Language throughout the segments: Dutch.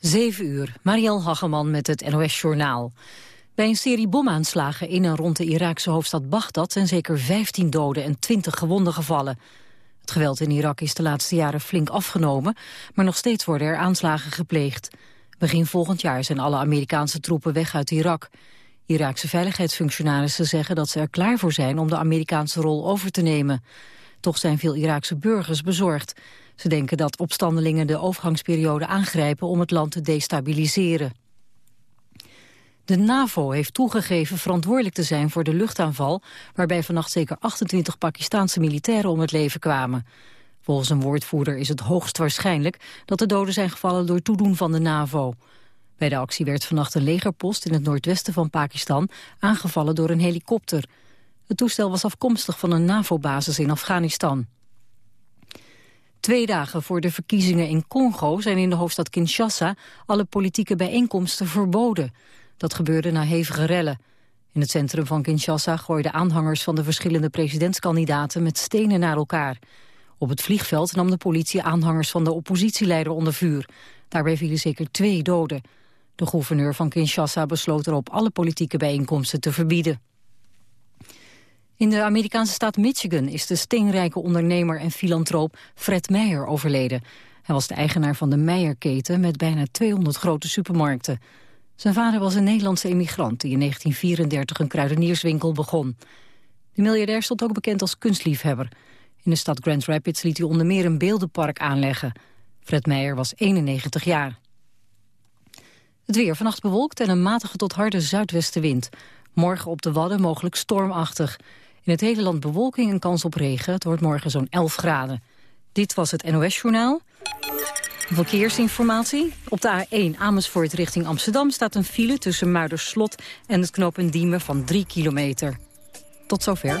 7 uur, Marielle Hageman met het NOS Journaal. Bij een serie bomaanslagen in en rond de Iraakse hoofdstad Bagdad... zijn zeker 15 doden en 20 gewonden gevallen. Het geweld in Irak is de laatste jaren flink afgenomen... maar nog steeds worden er aanslagen gepleegd. Begin volgend jaar zijn alle Amerikaanse troepen weg uit Irak. Iraakse veiligheidsfunctionarissen zeggen dat ze er klaar voor zijn... om de Amerikaanse rol over te nemen. Toch zijn veel Iraakse burgers bezorgd. Ze denken dat opstandelingen de overgangsperiode aangrijpen om het land te destabiliseren. De NAVO heeft toegegeven verantwoordelijk te zijn voor de luchtaanval... waarbij vannacht zeker 28 Pakistanse militairen om het leven kwamen. Volgens een woordvoerder is het hoogst waarschijnlijk... dat de doden zijn gevallen door toedoen van de NAVO. Bij de actie werd vannacht een legerpost in het noordwesten van Pakistan... aangevallen door een helikopter. Het toestel was afkomstig van een NAVO-basis in Afghanistan. Twee dagen voor de verkiezingen in Congo zijn in de hoofdstad Kinshasa alle politieke bijeenkomsten verboden. Dat gebeurde na hevige rellen. In het centrum van Kinshasa gooiden aanhangers van de verschillende presidentskandidaten met stenen naar elkaar. Op het vliegveld nam de politie aanhangers van de oppositieleider onder vuur. Daarbij vielen zeker twee doden. De gouverneur van Kinshasa besloot erop alle politieke bijeenkomsten te verbieden. In de Amerikaanse staat Michigan is de steenrijke ondernemer en filantroop Fred Meijer overleden. Hij was de eigenaar van de Meijerketen met bijna 200 grote supermarkten. Zijn vader was een Nederlandse emigrant die in 1934 een kruidenierswinkel begon. De miljardair stond ook bekend als kunstliefhebber. In de stad Grand Rapids liet hij onder meer een beeldenpark aanleggen. Fred Meijer was 91 jaar. Het weer vannacht bewolkt en een matige tot harde zuidwestenwind. Morgen op de Wadden mogelijk stormachtig. In het hele land bewolking en kans op regen. Het wordt morgen zo'n 11 graden. Dit was het NOS Journaal. Verkeersinformatie. Op de A1 Amersfoort richting Amsterdam staat een file tussen Muiderslot en het knooppunt Diemen van 3 kilometer. Tot zover.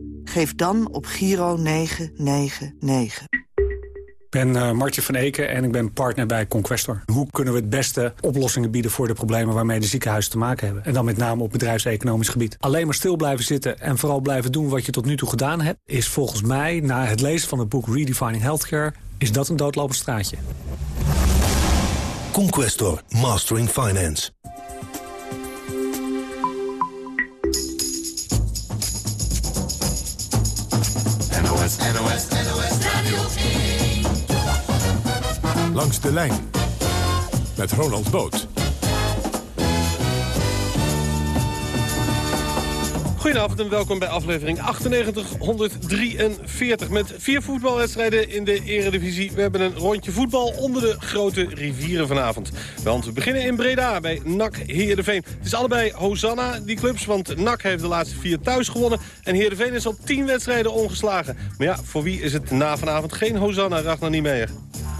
Geef dan op Giro 999. Ik ben uh, Martje van Eken en ik ben partner bij Conquestor. Hoe kunnen we het beste oplossingen bieden voor de problemen waarmee de ziekenhuizen te maken hebben? En dan met name op bedrijfseconomisch gebied. Alleen maar stil blijven zitten en vooral blijven doen wat je tot nu toe gedaan hebt... is volgens mij, na het lezen van het boek Redefining Healthcare... is dat een doodlopend straatje. Conquestor, Mastering Finance. Radio 1. Langs de lijn met Ronald Boot. Goedenavond en welkom bij aflevering 9843 met vier voetbalwedstrijden in de eredivisie. We hebben een rondje voetbal onder de grote rivieren vanavond. Want we beginnen in Breda bij NAC Heerenveen. Het is allebei Hosanna, die clubs, want NAC heeft de laatste vier thuis gewonnen... en Heerenveen is al tien wedstrijden ongeslagen. Maar ja, voor wie is het na vanavond geen Hosanna, Ragnar Niemeyer?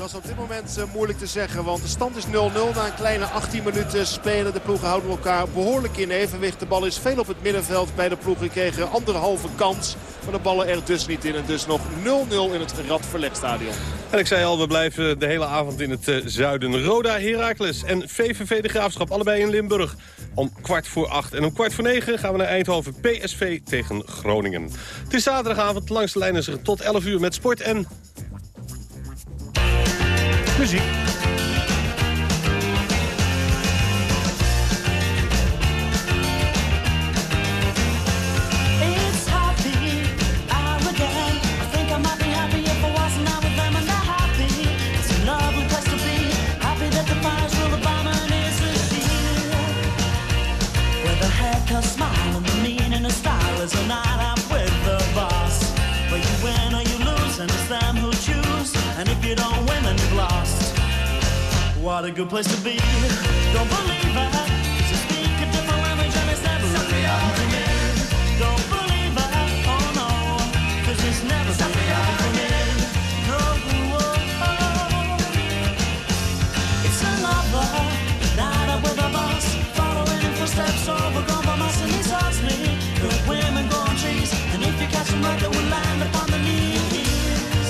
Dat is op dit moment uh, moeilijk te zeggen, want de stand is 0-0. Na een kleine 18 minuten spelen de ploegen houden elkaar behoorlijk in evenwicht. De bal is veel op het middenveld bij de ploegen. Kregen anderhalve kans, maar de ballen er dus niet in. En dus nog 0-0 in het Radverlegstadion. En ik zei al, we blijven de hele avond in het uh, zuiden. Roda, Heracles en VVV de Graafschap, allebei in Limburg. Om kwart voor acht. En om kwart voor negen gaan we naar Eindhoven PSV tegen Groningen. Het is zaterdagavond, langs de lijn is tot 11 uur met sport en muziek. What a good place to be. Don't believe it. 'cause you speak a different language and it's never really happened to me. Don't believe it. Oh no. 'cause it's never really happened to me. No. oh. It's out with a boss. Following in footsteps over compromise and he tells me good women go on trees. And if you catch them right, they will land upon the knees.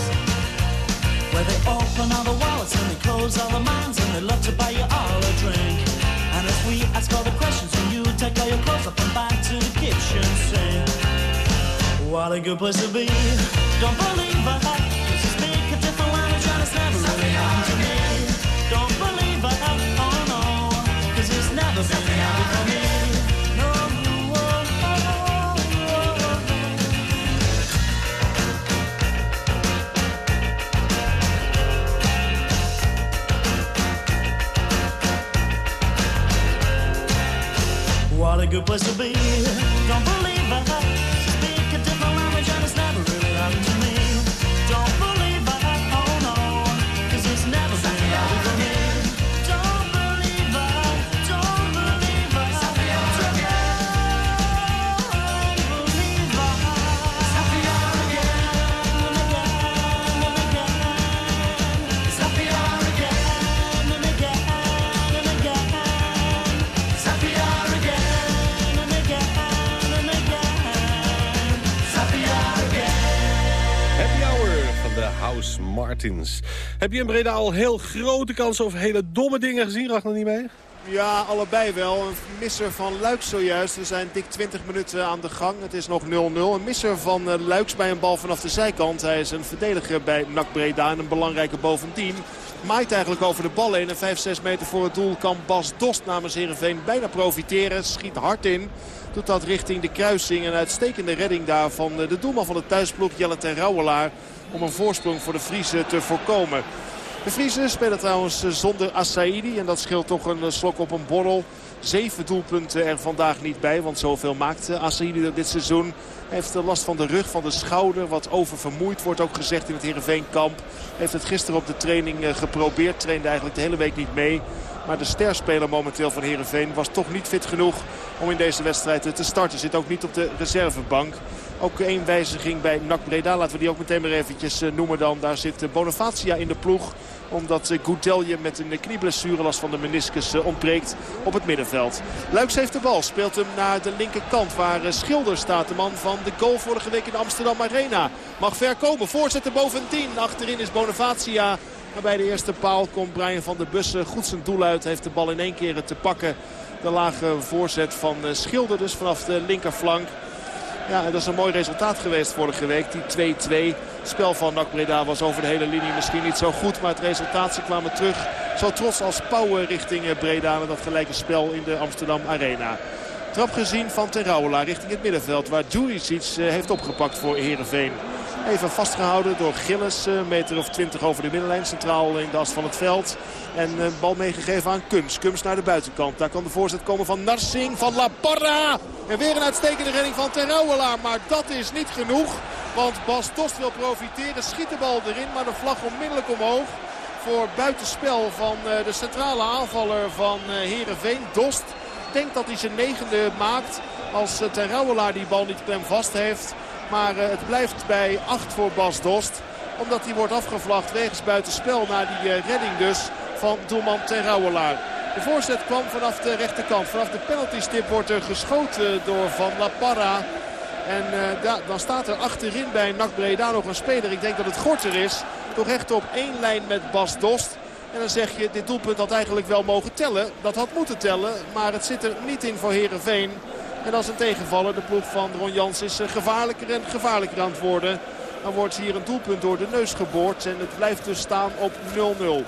Where they open all the wallets and they close all the What a good place to be. Don't believe you speak a different language and it's never really happened to me. Don't believe it. Oh no. Cause it's never been happened for me. No. oh, oh, oh. What a good place to be. Don't Heb je in Breda al heel grote kansen of hele domme dingen gezien? Nog niet mee? Ja, allebei wel. Een misser van Luiks zojuist. We zijn dik 20 minuten aan de gang. Het is nog 0-0. Een misser van eh, Luiks bij een bal vanaf de zijkant. Hij is een verdediger bij NAC Breda en een belangrijke bovendien. Maait eigenlijk over de bal heen. En 5-6 meter voor het doel kan Bas Dost namens Heerenveen bijna profiteren. Schiet hard in. Doet dat richting de kruising. Een uitstekende redding daar van eh, de doelman van de thuisploeg Jelle ten Rouwelaar. Om een voorsprong voor de Friese te voorkomen. De Friese spelen trouwens eh, zonder Assaidi. En dat scheelt toch een eh, slok op een borrel. Zeven doelpunten er vandaag niet bij. Want zoveel maakt Assaidi dit seizoen. Hij heeft last van de rug, van de schouder. Wat oververmoeid wordt ook gezegd in het Heerenveenkamp. Heeft het gisteren op de training geprobeerd. Trainde eigenlijk de hele week niet mee. Maar de sterspeler momenteel van Heerenveen was toch niet fit genoeg om in deze wedstrijd eh, te starten. Zit ook niet op de reservebank. Ook één wijziging bij NAC Breda. Laten we die ook meteen maar eventjes eh, noemen dan. Daar zit eh, Bonifacia in de ploeg omdat Goudelje met een knieblessure last van de meniscus ontbreekt op het middenveld. Luiks heeft de bal, speelt hem naar de linkerkant waar Schilder staat. De man van de goal vorige week in de Amsterdam Arena. Mag ver komen, voorzetten boven 10. Achterin is Bonifacia. Maar bij de eerste paal komt Brian van der Bussen goed zijn doel uit. Heeft de bal in één keer te pakken. De lage voorzet van eh, Schilder dus vanaf de linkerflank. Ja, dat is een mooi resultaat geweest vorige week. Die 2-2. spel van NAC Breda was over de hele linie misschien niet zo goed. Maar het resultaat, ze kwamen terug. Zo trots als pauwen richting eh, Breda met dat gelijke spel in de Amsterdam Arena. Trap gezien van Ten Rouwelaar richting het middenveld. Waar Juricic eh, heeft opgepakt voor Heerenveen. Even vastgehouden door Gilles. Een meter of 20 over de middenlijn. Centraal in de as van het veld. En een bal meegegeven aan Kums. Kums naar de buitenkant. Daar kan de voorzet komen van Narsing. Van La Porra. En weer een uitstekende redding van Ten Rouwelaar. Maar dat is niet genoeg. Want Bas Dost wil profiteren. Schiet de bal erin. Maar de vlag onmiddellijk omhoog. Voor buitenspel van eh, de centrale aanvaller van Herenveen. Dost denkt dat hij zijn negende maakt. Als eh, Ten Rouwelaar die bal niet klem vast heeft. Maar eh, het blijft bij 8 voor Bas Dost. Omdat hij wordt afgevlacht wegens buitenspel naar die eh, redding dus van doelman Ten Rouwelaar. De voorzet kwam vanaf de rechterkant. Vanaf de penaltystip wordt er geschoten door Van La Parra. En eh, da- dan staat er achterin bij NAC Breda nog een speler. Ik denk dat het Gorter is. Toch echt op één lijn met Bas Dost. En dan zeg je, dit doelpunt had eigenlijk wel mogen tellen. Dat had moeten tellen, maar het zit er niet in voor Herenveen. En als een tegenvaller, de ploeg van Ron Jans is eh, gevaarlijker en gevaarlijker aan het worden. Dan wordt hier een doelpunt door de neus geboord. En het blijft dus staan op 0-0.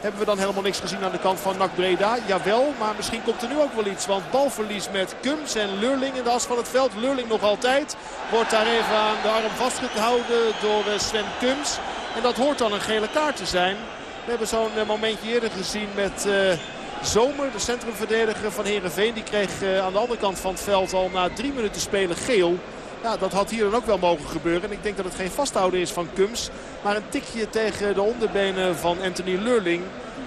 Hebben we dan helemaal niks gezien aan de kant van NAC Breda? Jawel, maar misschien komt er nu ook wel iets. Want balverlies met Kums en Lurling in de as van het veld. Lurling nog altijd. Wordt daar even aan de arm vastgehouden door eh, Sven Kums. En dat hoort dan een gele kaart te zijn. We hebben zo'n eh, momentje eerder gezien met Zomer, de centrumverdediger van Heerenveen. Die kreeg eh, aan de andere kant van het veld al na drie minuten spelen geel. Ja, dat had hier dan ook wel mogen gebeuren. En ik denk dat het geen vasthouden is van Kums. Maar een tikje tegen de onderbenen van Anthony Lurling.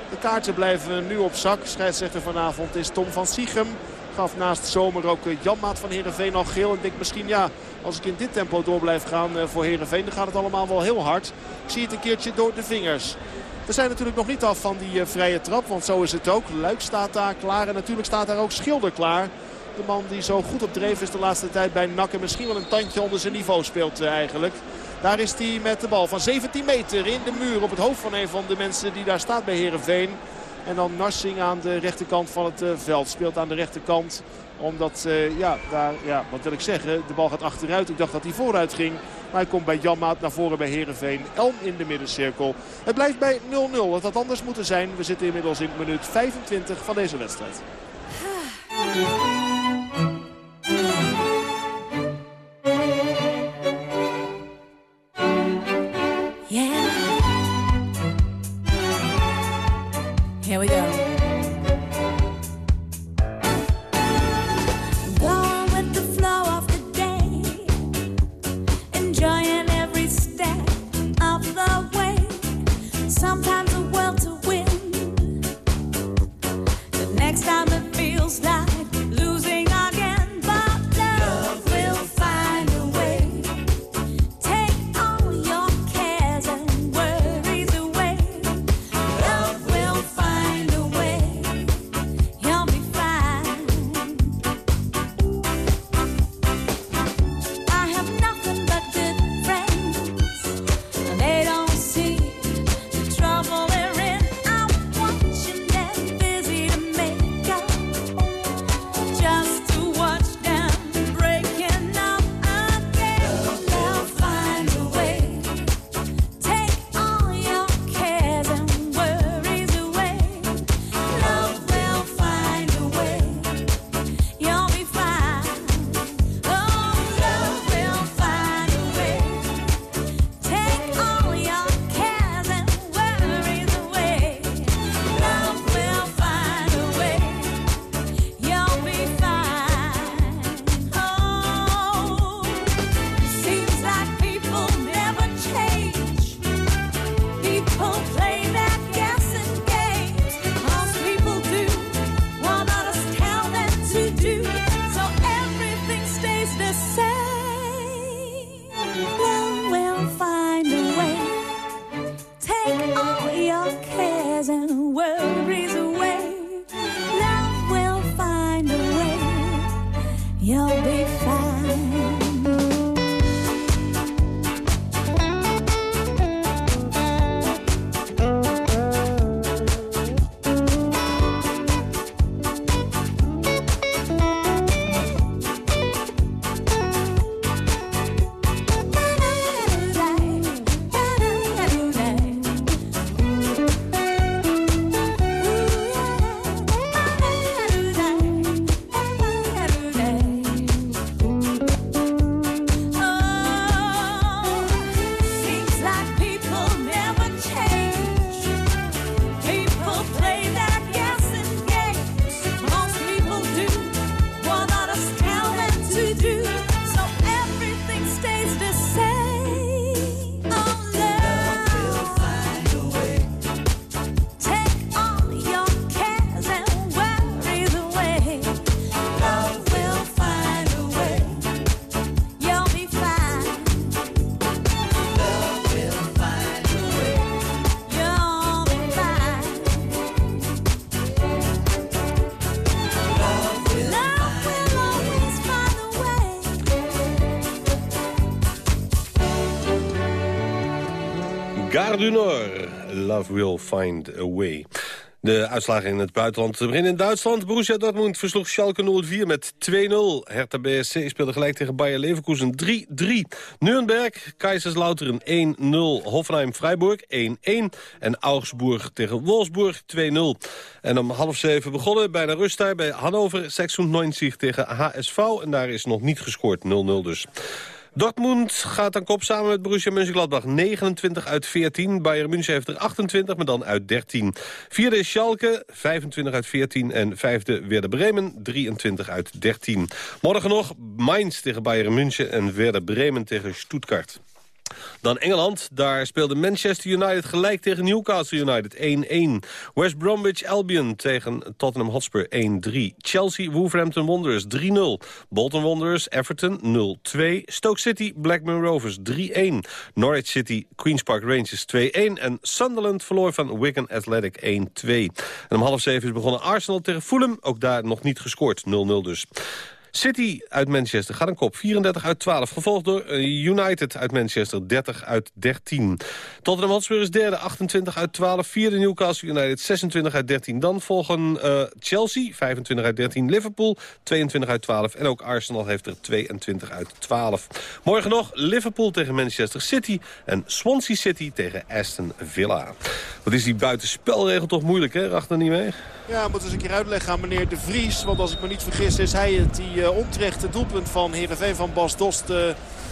De kaarten blijven nu op zak. Scheidsrechter vanavond is Tom van Siegem. Gaf naast Zomer ook eh, Janmaat van Heerenveen al geel. En ik denk misschien ja, als ik in dit tempo door blijf gaan eh, voor Heerenveen... dan gaat het allemaal wel heel hard. Ik zie het een keertje door de vingers. We zijn natuurlijk nog niet af van die eh, vrije trap, want zo is het ook. Luik staat daar klaar en natuurlijk staat daar ook Schilder klaar. De man die zo goed op dreef is de laatste tijd bij NAC en misschien wel een tandje onder zijn niveau speelt eh, eigenlijk. Daar is hij met de bal van 17 meter in de muur op het hoofd van een van de mensen die daar staat bij Heerenveen. En dan Narsing aan de rechterkant van het eh, veld. Speelt aan de rechterkant omdat, ja, daar, ja, wat wil ik zeggen, de bal gaat achteruit. Ik dacht dat hij vooruit ging. Hij komt bij Janmaat naar voren bij Heerenveen. Elm in de middencirkel. Het blijft bij 0-0. Het had anders moeten zijn. We zitten inmiddels in minuut 25 van deze wedstrijd. Here we go. Du. Love will find a way. De uitslagen in het buitenland. Te beginnen in Duitsland. Borussia Dortmund versloeg Schalke 04 met 2-0. Hertha BSC speelde gelijk tegen Bayer Leverkusen 3-3. Nürnberg, Kaiserslautern 1-0. Hoffenheim Freiburg 1-1. En Augsburg tegen Wolfsburg 2-0. En om half zeven begonnen bijna rust daar bij Hannover 96 tegen HSV. En daar is nog niet gescoord. 0-0 dus. Dortmund gaat aan kop samen met Borussia Mönchengladbach 29 uit 14. Bayern München heeft er 28, maar dan uit 13. Vierde is Schalke, 25 uit 14. En vijfde Werder Bremen, 23 uit 13. Morgen nog Mainz tegen Bayern München en Werder Bremen tegen Stuttgart. Dan Engeland, daar speelde Manchester United gelijk tegen Newcastle United 1-1. West Bromwich Albion tegen Tottenham Hotspur 1-3. Chelsea Wolverhampton Wanderers 3-0. Bolton Wanderers Everton 0-2. Stoke City Blackburn Rovers 3-1. Norwich City Queen's Park Rangers 2-1. En Sunderland verloor van Wigan Athletic 1-2. En om half zeven is begonnen Arsenal tegen Fulham. Ook daar nog niet gescoord, 0-0 dus. City uit Manchester gaat een kop, 34 uit 12. Gevolgd door eh, United uit Manchester, 30 uit 13. Tottenham Hotspur is derde, 28 uit 12. Vierde Newcastle United, 26 uit 13. Dan volgen eh, Chelsea, 25 uit 13. Liverpool, 22 uit 12. En ook Arsenal heeft er 22 uit 12. Morgen nog Liverpool tegen Manchester City. En Swansea City tegen Aston Villa. Wat is die buitenspelregel toch moeilijk, hè? Racht niet mee? Ja, moet eens een keer uitleggen aan meneer De Vries. Want als ik me niet vergis is hij het die uh, onterechte doelpunt van Heerenveen van Bas Dost uh,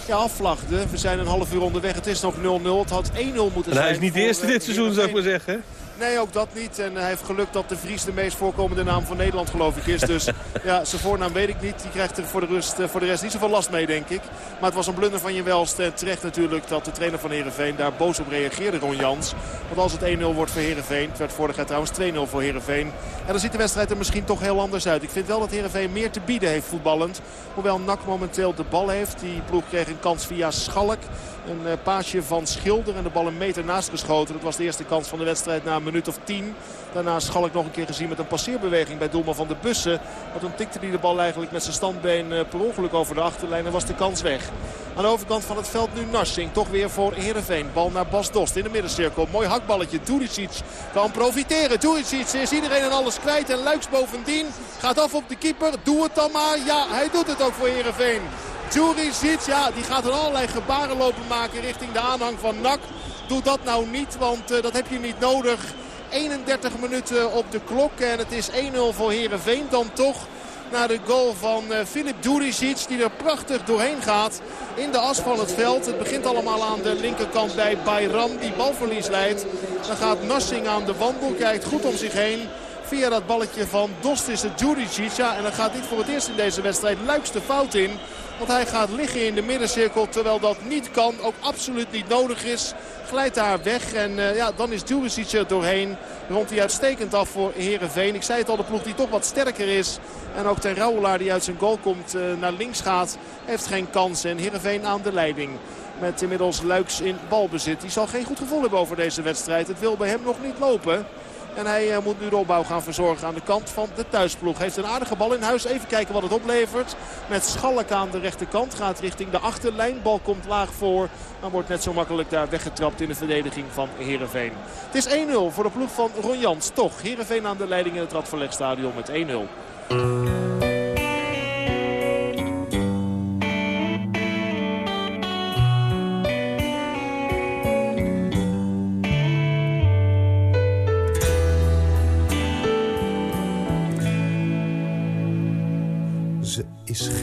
ja, afvlagde. We zijn een half uur onderweg. Het is nog 0-0. Het had 1-0 moeten zijn. En hij is niet de eerste uh, dit seizoen, zou ik maar zeggen. Nee, ook dat niet. En hij heeft geluk dat de Vries de meest voorkomende naam van Nederland geloof ik is. Dus ja, zijn voornaam weet ik niet. Die krijgt er voor de, rust, voor de rest niet zoveel last mee, denk ik. Maar het was een blunder van je welst. En terecht natuurlijk dat de trainer van Heerenveen daar boos op reageerde, Ron Jans. Want als het 1-0 wordt voor Heerenveen, het werd vorig jaar trouwens 2-0 voor Heerenveen. En dan ziet de wedstrijd er misschien toch heel anders uit. Ik vind wel dat Heerenveen meer te bieden heeft voetballend. Hoewel NAC momenteel de bal heeft. Die ploeg kreeg een kans via Schalk. Een uh, paasje van Schilder en de bal een meter naast geschoten. Dat was de eerste kans van de wedstrijd na een minuut of tien. Daarna Schalk nog een keer gezien met een passeerbeweging bij doelman van de bussen. Want toen tikte hij de bal eigenlijk met zijn standbeen uh, per ongeluk over de achterlijn en was de kans weg. Aan de overkant van het veld nu Narsing. Toch weer voor Heerenveen. Bal naar Bas Dost in de middencirkel. Mooi hakballetje. Duricic kan profiteren. Duricic is iedereen en alles kwijt. En Luiks bovendien gaat af op de keeper. Doe het dan maar. Ja, hij doet het ook voor Heerenveen. Duricic, ja, die gaat er allerlei gebaren lopen maken richting de aanhang van NAC. Doe dat nou niet, want uh, dat heb je niet nodig. 31 minuten op de klok en het is 1-0 voor Heerenveen. Dan toch naar de goal van uh, Filip Duricic die er prachtig doorheen gaat in de as van het veld. Het begint allemaal aan de linkerkant bij Bayram die balverlies leidt. Dan gaat Nassing aan de wandel, kijkt goed om zich heen. Via dat balletje van Dost is het Duricic. Ja, en dan gaat niet voor het eerst in deze wedstrijd Luiks de fout in. Want hij gaat liggen in de middencirkel terwijl dat niet kan. Ook absoluut niet nodig is. Glijdt daar weg en uh, ja, dan is Duricic er doorheen. Rond hij uitstekend af voor Herenveen. Ik zei het al, de ploeg die toch wat sterker is. En ook ten Rauwelaar die uit zijn goal komt uh, naar links gaat. Heeft geen kans en Herenveen aan de leiding. Met inmiddels Luiks in balbezit. Die zal geen goed gevoel hebben over deze wedstrijd. Het wil bij hem nog niet lopen. En hij uh, moet nu de opbouw gaan verzorgen aan de kant van de thuisploeg. Heeft een aardige bal in huis. Even kijken wat het oplevert. Met Schalk aan de rechterkant. Gaat richting de achterlijn. Bal komt laag voor. Maar wordt net zo makkelijk daar weggetrapt in de verdediging van Heerenveen. Het is 1-0 voor de ploeg van Ron Jans. Toch Heerenveen aan de leiding in het Radverlegstadion met 1-0.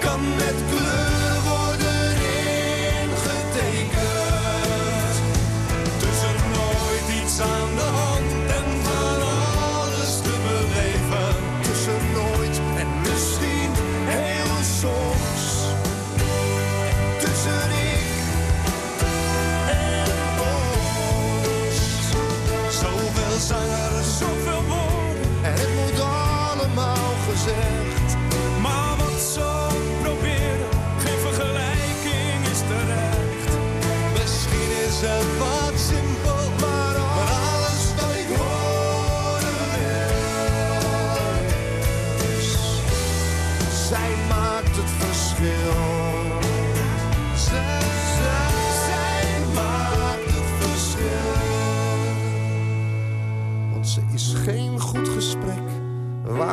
Kan met kleur worden ingetekend. Tussen nooit iets aan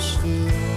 maakt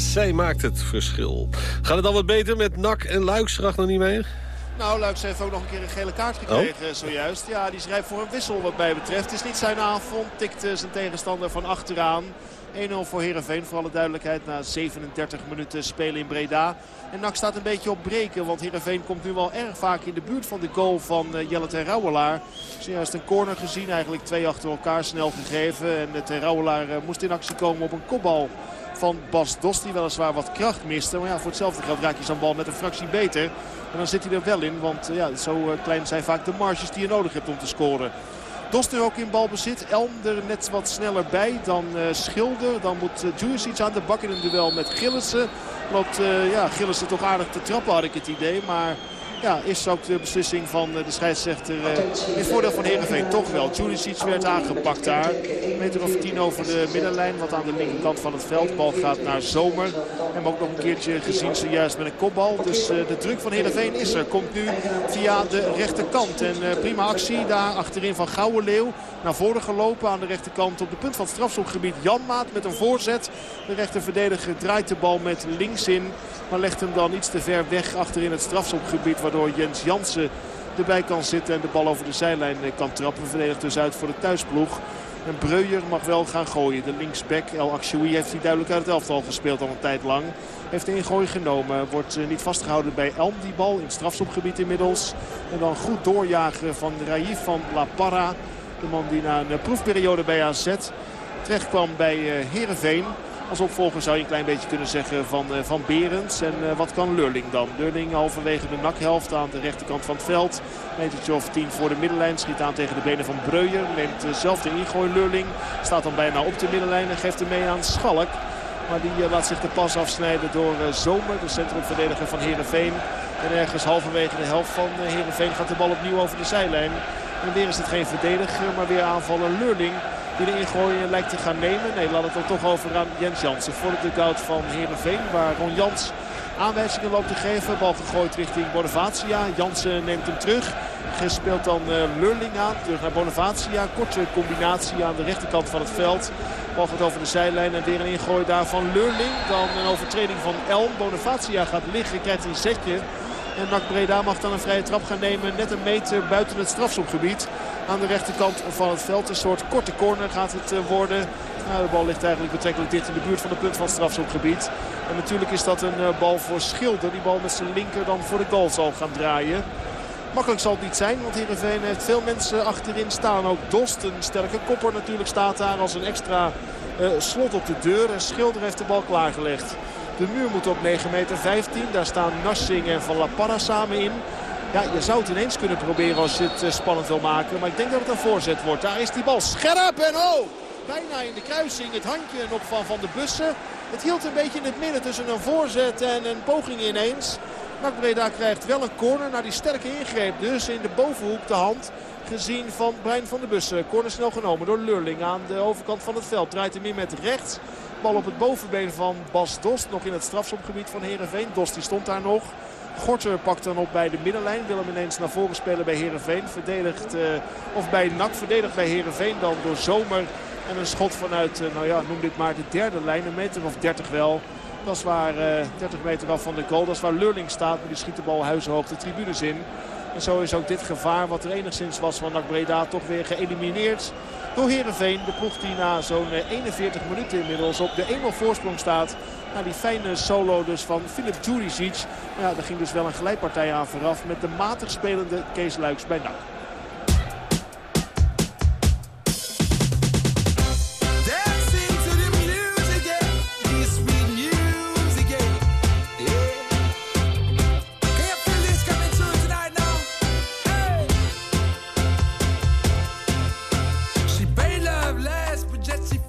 zij maakt het verschil. Gaat het al wat beter met Nak en Luik straks nog niet meer? Nou, Luiks heeft ook nog een keer een gele kaart gekregen zojuist. Ja, die schrijft voor een wissel wat mij betreft. Het is niet zijn avond, tikt eh, zijn tegenstander van achteraan. 1-0 voor Herenveen, voor alle duidelijkheid, na 37 minuten spelen in Breda. En NAC staat een beetje op breken, want Herenveen komt nu wel erg vaak in de buurt van de goal van uh, Jelle ten Rouwelaar. Zojuist een corner gezien, eigenlijk twee achter elkaar snel gegeven. En ten Rouwelaar uh, moest in actie komen op een kopbal van Bas Dos, die weliswaar wat kracht miste. Maar ja, voor hetzelfde geld raak je zo'n bal met een fractie beter. En dan zit hij er wel in, want ja, zo klein zijn vaak de marges die je nodig hebt om te scoren. Dos nu ook in balbezit. Elm er net wat sneller bij dan uh, Schilder. Dan moet uh, iets aan de bak in een duel met Gillissen. Loopt uh, ja, Gillissen toch aardig te trappen had ik het idee. Maar ja, is ook de beslissing van de scheidsrechter uh, in voordeel van Heerenveen toch wel. Julicic werd aangepakt daar. Meter of tien over de middenlijn. Wat aan de linkerkant van het veld. Bal gaat naar Zomer. Hebben ook nog een keertje gezien zojuist met een kopbal. Dus uh, de druk van Heerenveen is er. Komt nu via de rechterkant. En prima actie daar achterin van Gouwenleeuw. Naar voren gelopen aan de rechterkant op de punt van het strafschopgebied. Janmaat met een voorzet. De rechterverdediger draait de bal met links in. Maar legt hem dan iets te ver weg achterin het strafschopgebied. Waardoor Jens Jansen erbij kan zitten en de bal over de zijlijn kan trappen. Verdedigt dus uit voor de thuisploeg. En Breuer mag wel gaan gooien. De linksback El Akshoui heeft hij duidelijk uit het elftal gespeeld al een tijd lang. Heeft de ingooi genomen. Wordt niet vastgehouden bij Elm die bal. In strafschopgebied inmiddels. En dan goed doorjagen van Raif van La Parra. De man die na een proefperiode bij AZ terecht kwam bij Heerenveen. Als opvolger zou je een klein beetje kunnen zeggen van, uh, van Berends. En uh, wat kan Lurling dan? Lurling halverwege de nakhelft aan de rechterkant van het veld. Metertje of tien voor de middenlijn. Schiet aan tegen de benen van Breuer. Neemt uh, zelf de ingooi Lurling. Staat dan bijna op de middenlijn en geeft hem mee aan Schalk. Maar die laat zich de pas afsnijden door Zomer, de centrumverdediger van Heerenveen. En ergens halverwege de helft van Heerenveen gaat de bal opnieuw over de zijlijn. En weer is het geen verdediger, maar weer aanvaller Lurling die de ingooi lijkt te gaan nemen. Nee, laat het dan toch over aan Jens Jansen voor de dugout van Heerenveen. Waar Ron Jans aanwijzingen loopt te geven. Bal gegooid richting Bonavacia. Jansen neemt hem terug. Gespeeld dan eh, Lurling aan. Terug naar Bonavacia. Korte combinatie aan de rechterkant van het veld. Bal gaat over de zijlijn en weer een ingooi daar van Lurling. Dan een overtreding van Elm. Bonavacia gaat liggen, krijgt een zetje. En NAC Breda mag dan een vrije trap gaan nemen. Net een meter buiten het strafschopgebied. Aan de rechterkant van het veld. Een soort korte corner gaat het eh, worden. Nou, de bal ligt eigenlijk betrekkelijk dit in de buurt van de punt van het strafschopgebied. En natuurlijk is dat een eh, bal voor Schilder. Die bal met zijn linker dan voor de goal zal gaan draaien. Makkelijk zal het niet zijn, want Heerenveen heeft veel mensen achterin staan. Ook Dost, een sterke kopper natuurlijk, staat daar als een extra eh, slot op de deur. En Schilder heeft de bal klaargelegd. De muur moet op 9 meter 15. Daar staan Nassing en Van La Parra samen in. Ja, je zou het ineens kunnen proberen als je het eh, spannend wil maken. Maar ik denk dat het een voorzet wordt. Daar is die bal scherp en oh! Bijna in de kruising het handje nog van Van de Bussen. Het hield een beetje in het midden tussen een voorzet en een poging ineens. NAC Breda krijgt wel een corner naar die sterke ingreep. Dus in de bovenhoek de hand gezien van Brein van der Bussen. Corner snel genomen door Lurling aan de overkant van het veld. Draait hem in met rechts. Bal op het bovenbeen van Bas Dost. Nog in het strafschopgebied van Heerenveen. Dost die stond daar nog. Gorter pakt dan op bij de middenlijn. Wil hem ineens naar voren spelen bij Heerenveen. Verdedigd, eh, of bij NAC. Verdedigd bij Heerenveen dan door Zomer. En een schot vanuit, eh, nou ja, noem dit maar de derde lijn. Een meter of 30 wel. Dat is waar eh, 30 meter af van de goal. Dat is waar Lurling staat. Maar die schiet de bal huizenhoog de tribunes in. En zo is ook dit gevaar wat er enigszins was van NAC Breda toch weer geëlimineerd. Door Heerenveen. De ploeg die na zo'n eh, 41 minuten inmiddels op de 1-0 voorsprong staat. Na die fijne solo dus van Filip Djuricic. Maar ja, daar ging dus wel een gelijkpartij aan vooraf met de matig spelende Kees Luiks bij NAC.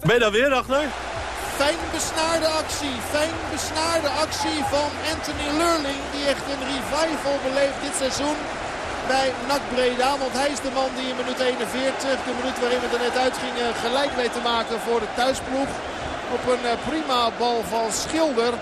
Ben je daar weer, Ragnar? Fijn besnaarde actie. Fijn besnaarde actie van Anthony Lurling. Die echt een revival beleeft dit seizoen bij NAC Breda. Want hij is de man die in minuut 41, de minuut waarin we er net uitgingen, gelijk weet te maken voor de thuisploeg. Op een eh, prima bal van Schilder.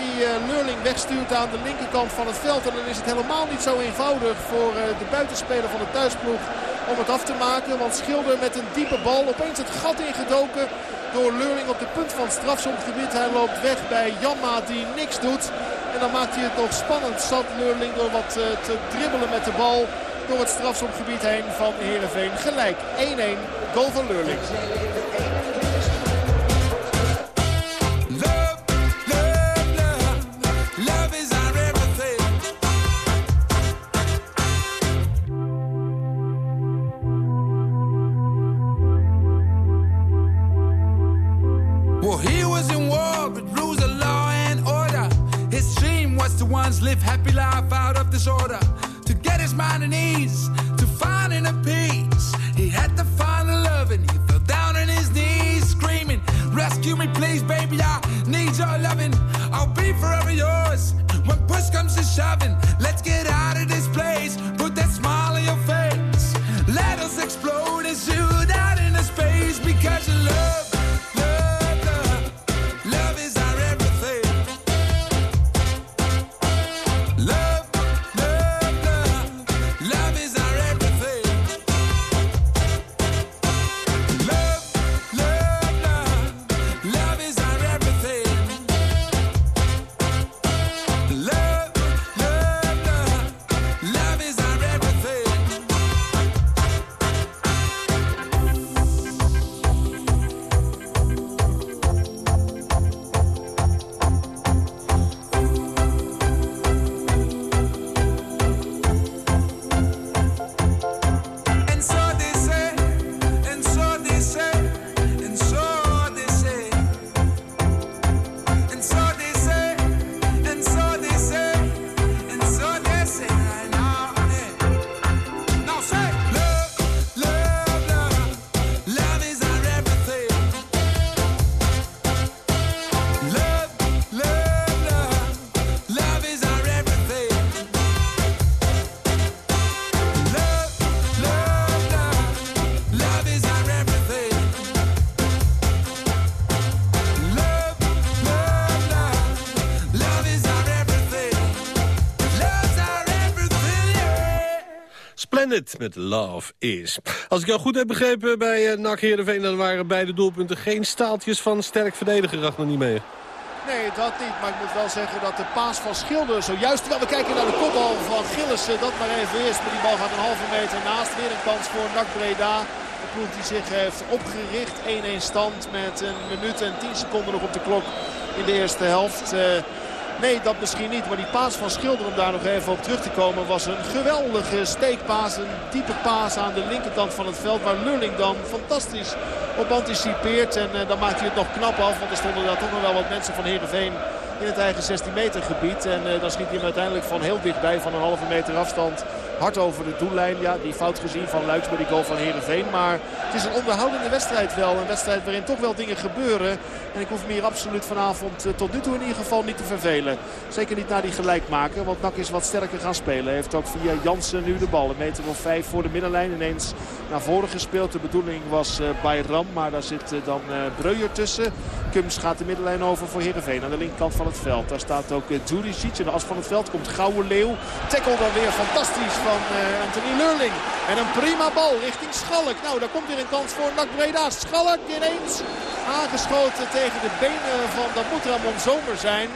Die eh, Lurling wegstuurt aan de linkerkant van het veld. En dan is het helemaal niet zo eenvoudig voor eh, de buitenspeler van de thuisploeg om het af te maken. Want Schilder met een diepe bal opeens het gat ingedoken door Lurling op de punt van strafschopgebied. Hij loopt weg bij Jamma die niks doet. En dan maakt hij het nog spannend zat Lurling door wat eh, te dribbelen met de bal. Door het strafschopgebied heen van Heerenveen. Gelijk 1-1 goal van Lurling. Bennett met Love Is. Als ik jou goed heb begrepen bij uh, NAC Heerenveen... dan waren beide doelpunten geen staaltjes van sterk verdediger, nog niet mee. Nee, dat niet. Maar ik moet wel zeggen dat de paas van Schilder zojuist... Terwijl we kijken naar de kopbal van Gillissen. Dat maar even eerst. Maar die bal gaat een halve meter naast. Weer een kans voor NAC Breda. De ploeg die zich heeft opgericht. 1-1 stand met een minuut en 10 seconden nog op de klok in de eerste helft. Nee, dat misschien niet. Maar die paas van Schilder, om daar nog even op terug te komen... was een geweldige steekpaas. Een diepe paas aan de linkerkant van het veld... waar Lulling dan fantastisch op anticipeert. En uh, dan maakt hij het nog knap af. Want er stonden daar toch nog wel wat mensen van Heerenveen in het eigen 16 meter gebied. En uh, dan schiet hij hem uiteindelijk van heel dichtbij, van een halve meter afstand... hard over de doellijn. Ja, die fout gezien van Luiks bij die goal van Heerenveen. Maar het is een onderhoudende wedstrijd wel. Een wedstrijd waarin toch wel dingen gebeuren. En ik hoef me hier absoluut vanavond uh, tot nu toe in ieder geval niet te vervelen. Zeker niet naar die gelijkmaker. Want Nak is wat sterker gaan spelen. Heeft ook via Jansen nu de bal. Een meter of vijf voor de middenlijn. Ineens naar voren gespeeld. De bedoeling was uh, Bayram. Maar daar zit uh, dan Breuer tussen. Kums gaat de middenlijn over voor Heerenveen. Aan de linkerkant van het veld. Daar staat ook Djuricic. In de as van het veld komt Gouwe Leeuw. Tackle dan weer fantastisch van uh, Anthony Lurling. En een prima bal richting Schalk. Nou, daar komt weer een kans voor NAC Breda. Schalk ineens aangeschoten tegen de benen van, dat moet Ramon Zomer zijn.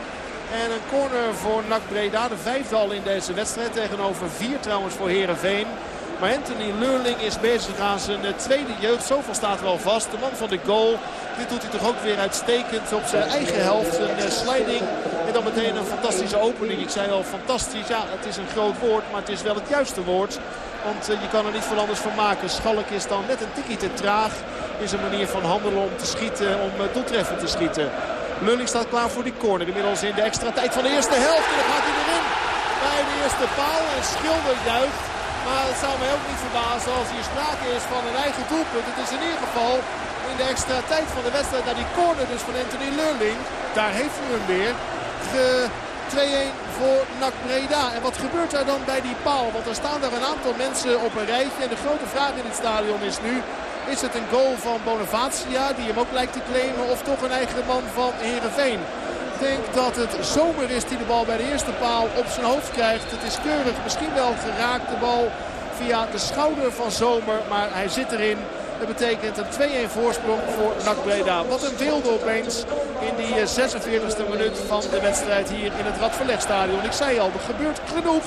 En een corner voor NAC Breda. De vijfde al in deze wedstrijd. Tegenover vier trouwens voor Heerenveen. Maar Anthony Lurling is bezig aan zijn tweede jeugd. Zoveel staat al vast. De man van de goal. Dit doet hij toch ook weer uitstekend op zijn eigen helft. Een sliding en dan meteen een fantastische opening. Ik zei al fantastisch. Ja, het is een groot woord, maar het is wel het juiste woord. Want uh, je kan er niet veel anders van maken. Schalk is dan net een tikkie te traag in zijn manier van handelen om te schieten, om doeltreffend te schieten. Lulling staat klaar voor die corner. Inmiddels in de extra tijd van de eerste helft. En dan gaat hij erin bij de eerste paal. En Schilder juicht. Maar het zou mij ook niet verbazen als hier sprake is van een eigen doelpunt. Het is in ieder geval in de extra tijd van de wedstrijd naar die corner dus van Anthony Lurling. Daar heeft hij hem weer. 2-1 voor NAC Breda. En wat gebeurt er dan bij die paal? Want er staan daar een aantal mensen op een rijtje. En de grote vraag in het stadion is nu... Is het een goal van Bonavacia die hem ook lijkt te claimen of toch een eigen man van Heerenveen? Denk dat het Zomer is die de bal bij de eerste paal op zijn hoofd krijgt. Het is keurig, misschien wel geraakt de bal via de schouder van Zomer. Maar hij zit erin. Dat betekent een 2-1 voorsprong voor NAC Breda. Wat een wilde opeens in die 46e minuut van de wedstrijd hier in het Radverlegstadion. Ik zei al, er gebeurt genoeg.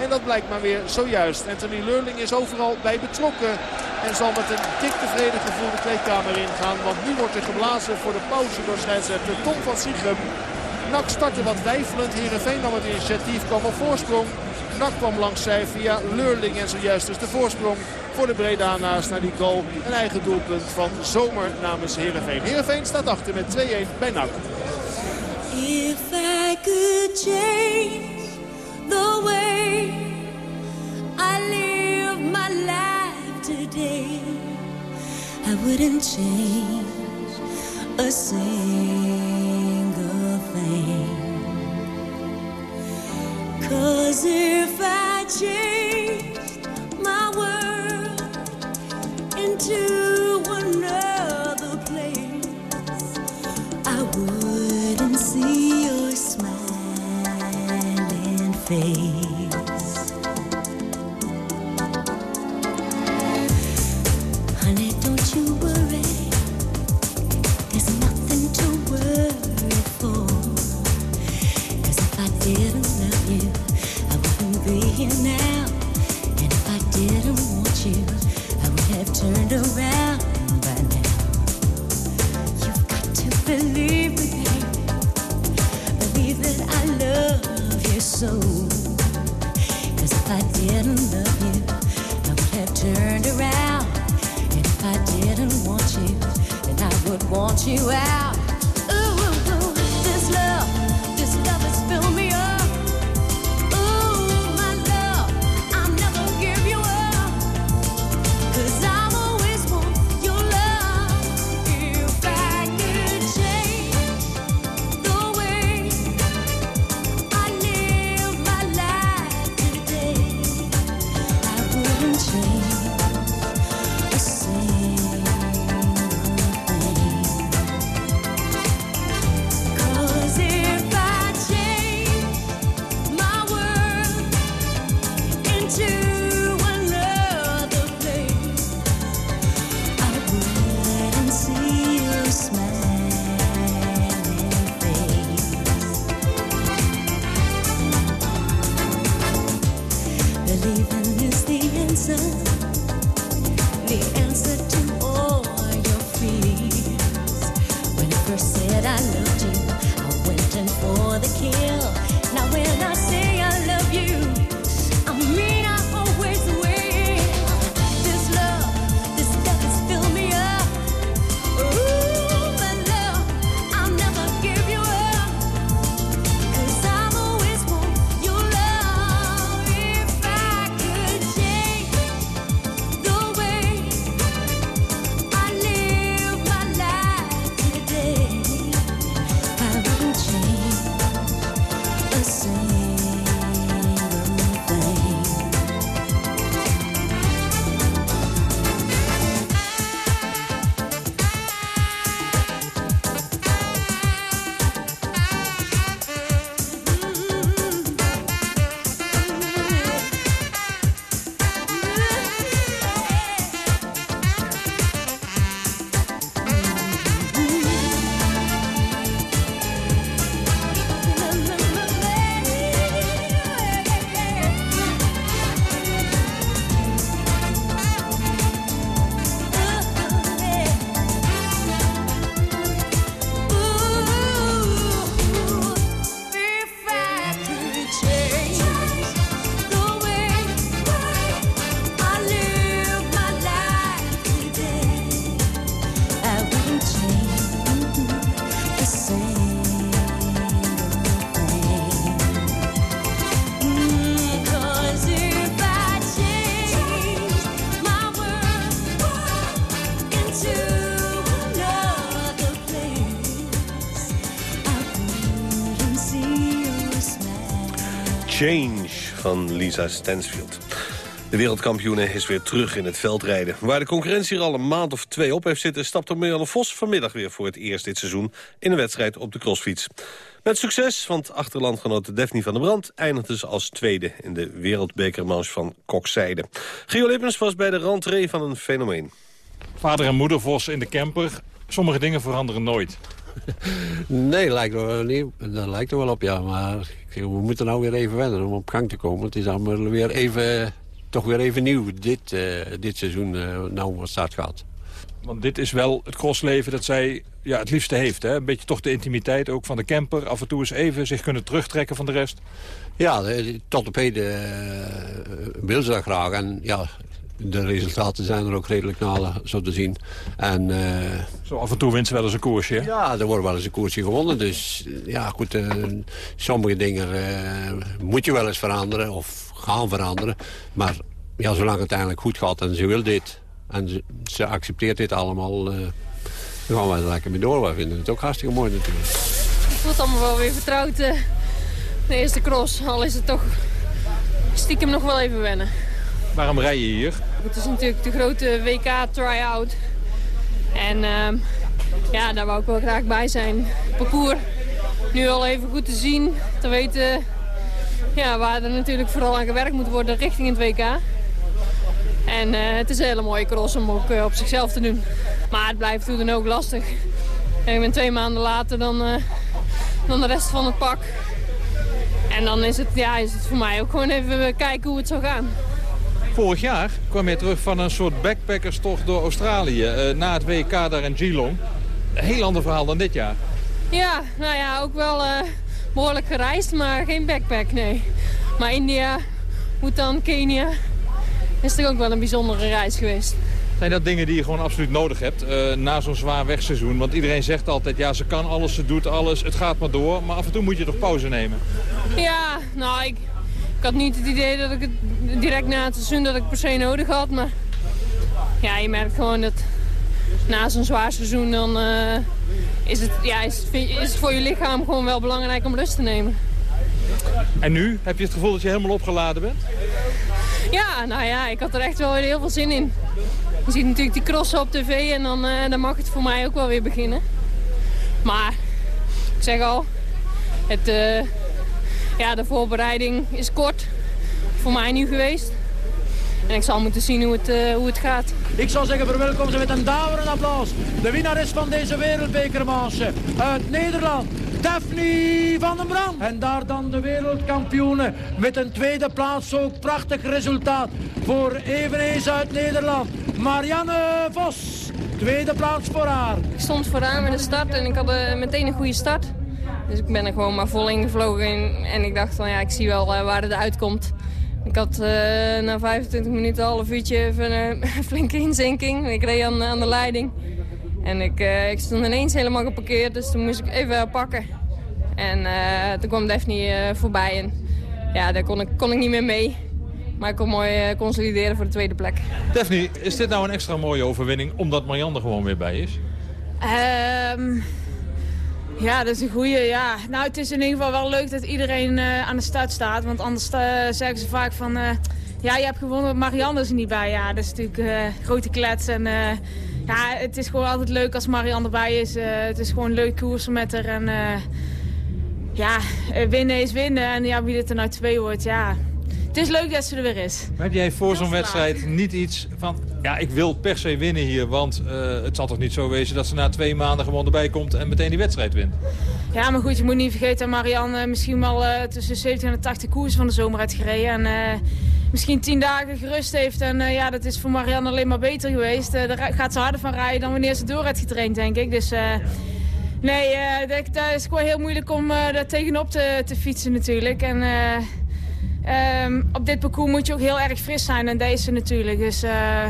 En dat blijkt maar weer zojuist. Anthony Lurling is overal bij betrokken. En zal met een dik tevreden gevoel de kleedkamer ingaan. Want nu wordt er geblazen voor de pauze door scheidsrechter Tom van Siegem. NAC startte wat weifelend. Heerenveen nam het initiatief, kwam op voorsprong. NAC kwam langs zij via Lurling en zojuist dus de voorsprong voor de Bredanaars naar die goal. Een eigen doelpunt van Zomer namens Heerenveen. Heerenveen staat achter met 2-1 bij NAC. If I could change the way I today, I wouldn't change a single thing. Cause if I changed my world into another place, I wouldn't see your smiling face. Change van Lisa Stansfield. De wereldkampioene is weer terug in het veldrijden. Waar de concurrentie er al een maand of twee op heeft zitten... stapte Marianne Vos vanmiddag weer voor het eerst dit seizoen... in een wedstrijd op de crossfiets. Met succes, want achterlandgenote Daphne van der Brand... eindigde ze als tweede in de wereldbekermanche van Kokzijde. Gio was bij de rentree van een fenomeen. Vader en moeder Vos in de camper. Sommige dingen veranderen nooit. Nee, lijkt er wel niet. dat lijkt er wel op, ja. Maar we moeten nou weer even wennen om op gang te komen. Het is allemaal weer even, toch weer even nieuw dit, eh, dit seizoen eh nou wat start gaat. Want dit is wel het crossleven dat zij ja, het liefste heeft. Hè? Een beetje toch de intimiteit ook van de camper. Af en toe eens even zich kunnen terugtrekken van de rest. Ja, de- tot op heden eh, wil ze dat graag. En ja, de resultaten zijn er ook redelijk na, zo te zien. En, eh, Zo af en toe wint ze wel eens een koersje. hè? ja, er wordt wel eens een koersje gewonnen. Dus ja, goed, eh, sommige dingen eh, moet je wel eens veranderen of gaan veranderen. Maar ja, zolang het uiteindelijk goed gaat en ze wil dit... en ze, ze accepteert dit allemaal... eh, dan gaan we er lekker mee door. Wij vinden het ook hartstikke mooi natuurlijk. Het voelt allemaal wel weer vertrouwd. de eerste cross, al is het toch stiekem nog wel even wennen. Waarom rij je hier? Het is natuurlijk de grote WK try-out. En ehm, ja, daar wou ik wel graag bij zijn. Het parcours nu al even goed te zien, te weten ja, waar er natuurlijk vooral aan gewerkt moet worden richting het WK. En eh, het is een hele mooie cross om ook eh, op zichzelf te doen. Maar het blijft hoe dan ook lastig. Ik ben twee maanden later dan, eh, dan de rest van het pak. En dan is het, ja, is het voor mij ook gewoon even kijken hoe het zou gaan. Vorig jaar kwam je terug van een soort backpackerstocht door Australië. eh, na het WK daar in Geelong. Een heel ander verhaal dan dit jaar. Ja, nou ja, ook wel eh, behoorlijk gereisd, maar geen backpack, nee. Maar India, Bhutan, Kenia, is toch ook wel een bijzondere reis geweest. Zijn dat dingen die je gewoon absoluut nodig hebt eh, na zo'n zwaar wegseizoen? Want iedereen zegt altijd, ja, ze kan alles, ze doet alles, het gaat maar door. Maar af en toe moet je toch pauze nemen? Ja, nou, ik, ik had niet het idee dat ik het direct na het seizoen dat ik per se nodig had. Maar ja, je merkt gewoon dat na zo'n zwaar seizoen dan eh, is, het, ja, is, het, is het voor je lichaam gewoon wel belangrijk om rust te nemen. En nu? Heb je het gevoel dat je helemaal opgeladen bent? Ja, nou ja, ik had er echt wel weer heel veel zin in. Je ziet natuurlijk die crossen op tv en dan, eh, dan mag het voor mij ook wel weer beginnen. Maar, ik zeg al, het, eh, ja, de voorbereiding is kort voor mij nu geweest. En ik zal moeten zien hoe het, eh, hoe het gaat. Ik zou zeggen, verwelkom ze met een daverend applaus. De winnares van deze wereldbekermanche uit Nederland. Daphne van den Brand. En daar dan de wereldkampioene met een tweede plaats. Ook prachtig resultaat voor eveneens uit Nederland. Marianne Vos. Tweede plaats voor haar. Ik stond vooraan met de start en ik had eh, meteen een goede start. Dus ik ben er gewoon maar vol in gevlogen. En, en ik dacht van ja, ik zie wel eh, waar het uitkomt. Ik had eh, na 25 minuten, een half uurtje, even een flinke inzinking. Ik reed aan, aan de leiding. En ik, eh, ik stond ineens helemaal geparkeerd, dus toen moest ik even pakken. En eh, toen kwam Daphne eh, voorbij en ja, daar kon ik, kon ik niet meer mee. Maar ik kon mooi eh, consolideren voor de tweede plek. Daphne, is dit nou een extra mooie overwinning omdat Marianne er gewoon weer bij is? Ehm, ja, dat is een goeie. Ja. Nou, het is in ieder geval wel leuk dat iedereen eh, aan de start staat. Want anders eh, zeggen ze vaak van... eh, ja, je hebt gewonnen, maar Marianne is er niet bij. Ja, dat is natuurlijk eh grote klets. En eh, ja, het is gewoon altijd leuk als Marianne erbij is. Eh, het is gewoon leuk koersen met haar. En eh, ja, winnen is winnen. En ja, wie dit er nou twee wordt, ja... Het is leuk dat ze er weer is. Maar heb jij voor zo'n wedstrijd niet iets van... ja, ik wil per se winnen hier, want eh, het zal toch niet zo wezen... dat ze na twee maanden gewoon erbij komt en meteen die wedstrijd wint? Ja, maar goed, je moet niet vergeten dat Marianne misschien wel eh, tussen 70 en 80 koers van de zomer heeft gereden. En eh, misschien 10 dagen gerust heeft. En ja, dat is voor Marianne alleen maar beter geweest. Daar gaat ze harder van rijden dan wanneer ze door heeft getraind, denk ik. Dus nee, dat, is gewoon heel moeilijk om daar tegenop te, te fietsen natuurlijk. En eh, ehm, op dit parcours moet je ook heel erg fris zijn. En deze natuurlijk. Dus... eh,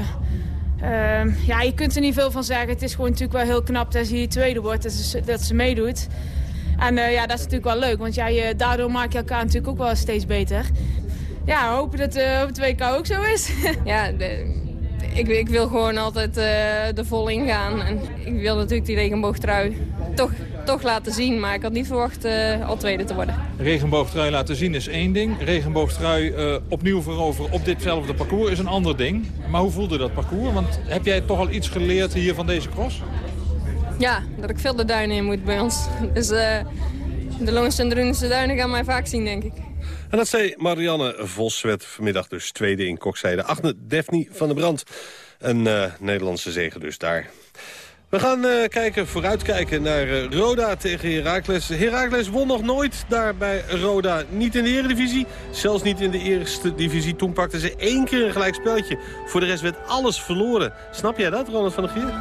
ehm, ja, je kunt er niet veel van zeggen. Het is gewoon natuurlijk wel heel knap dat ze hier tweede wordt, dat ze, dat ze meedoet. En eh, ja, dat is natuurlijk wel leuk, want ja, je, daardoor maak je elkaar natuurlijk ook wel steeds beter. Ja, hopen dat op het WK ook zo is. Ja, de- ik, ik wil gewoon altijd eh er vol in gaan. En ik wil natuurlijk die regenboogtrui toch, toch laten zien. Maar ik had niet verwacht eh, al tweede te worden. Regenboogtrui laten zien is één ding. Regenboogtrui eh, opnieuw veroveren op ditzelfde parcours is een ander ding. Maar hoe voelde dat parcours? Want heb jij toch al iets geleerd hier van deze cross? Ja, dat ik veel de duinen in moet bij ons. Dus eh, de Loons en Drunense duinen gaan mij vaak zien, denk ik. En dat zei Marianne Vos, werd vanmiddag dus tweede in Kokzijde. Achter Daphne van der Brand. Een eh, Nederlandse zegen dus daar. We gaan eh, kijken, vooruitkijken naar eh, Roda tegen Heracles. Heracles won nog nooit daar bij Roda. Niet in de eredivisie, zelfs niet in de eerste divisie. Toen pakten ze één keer een gelijk spelletje. Voor de rest werd alles verloren. Snap jij dat, Ronald van der Geer?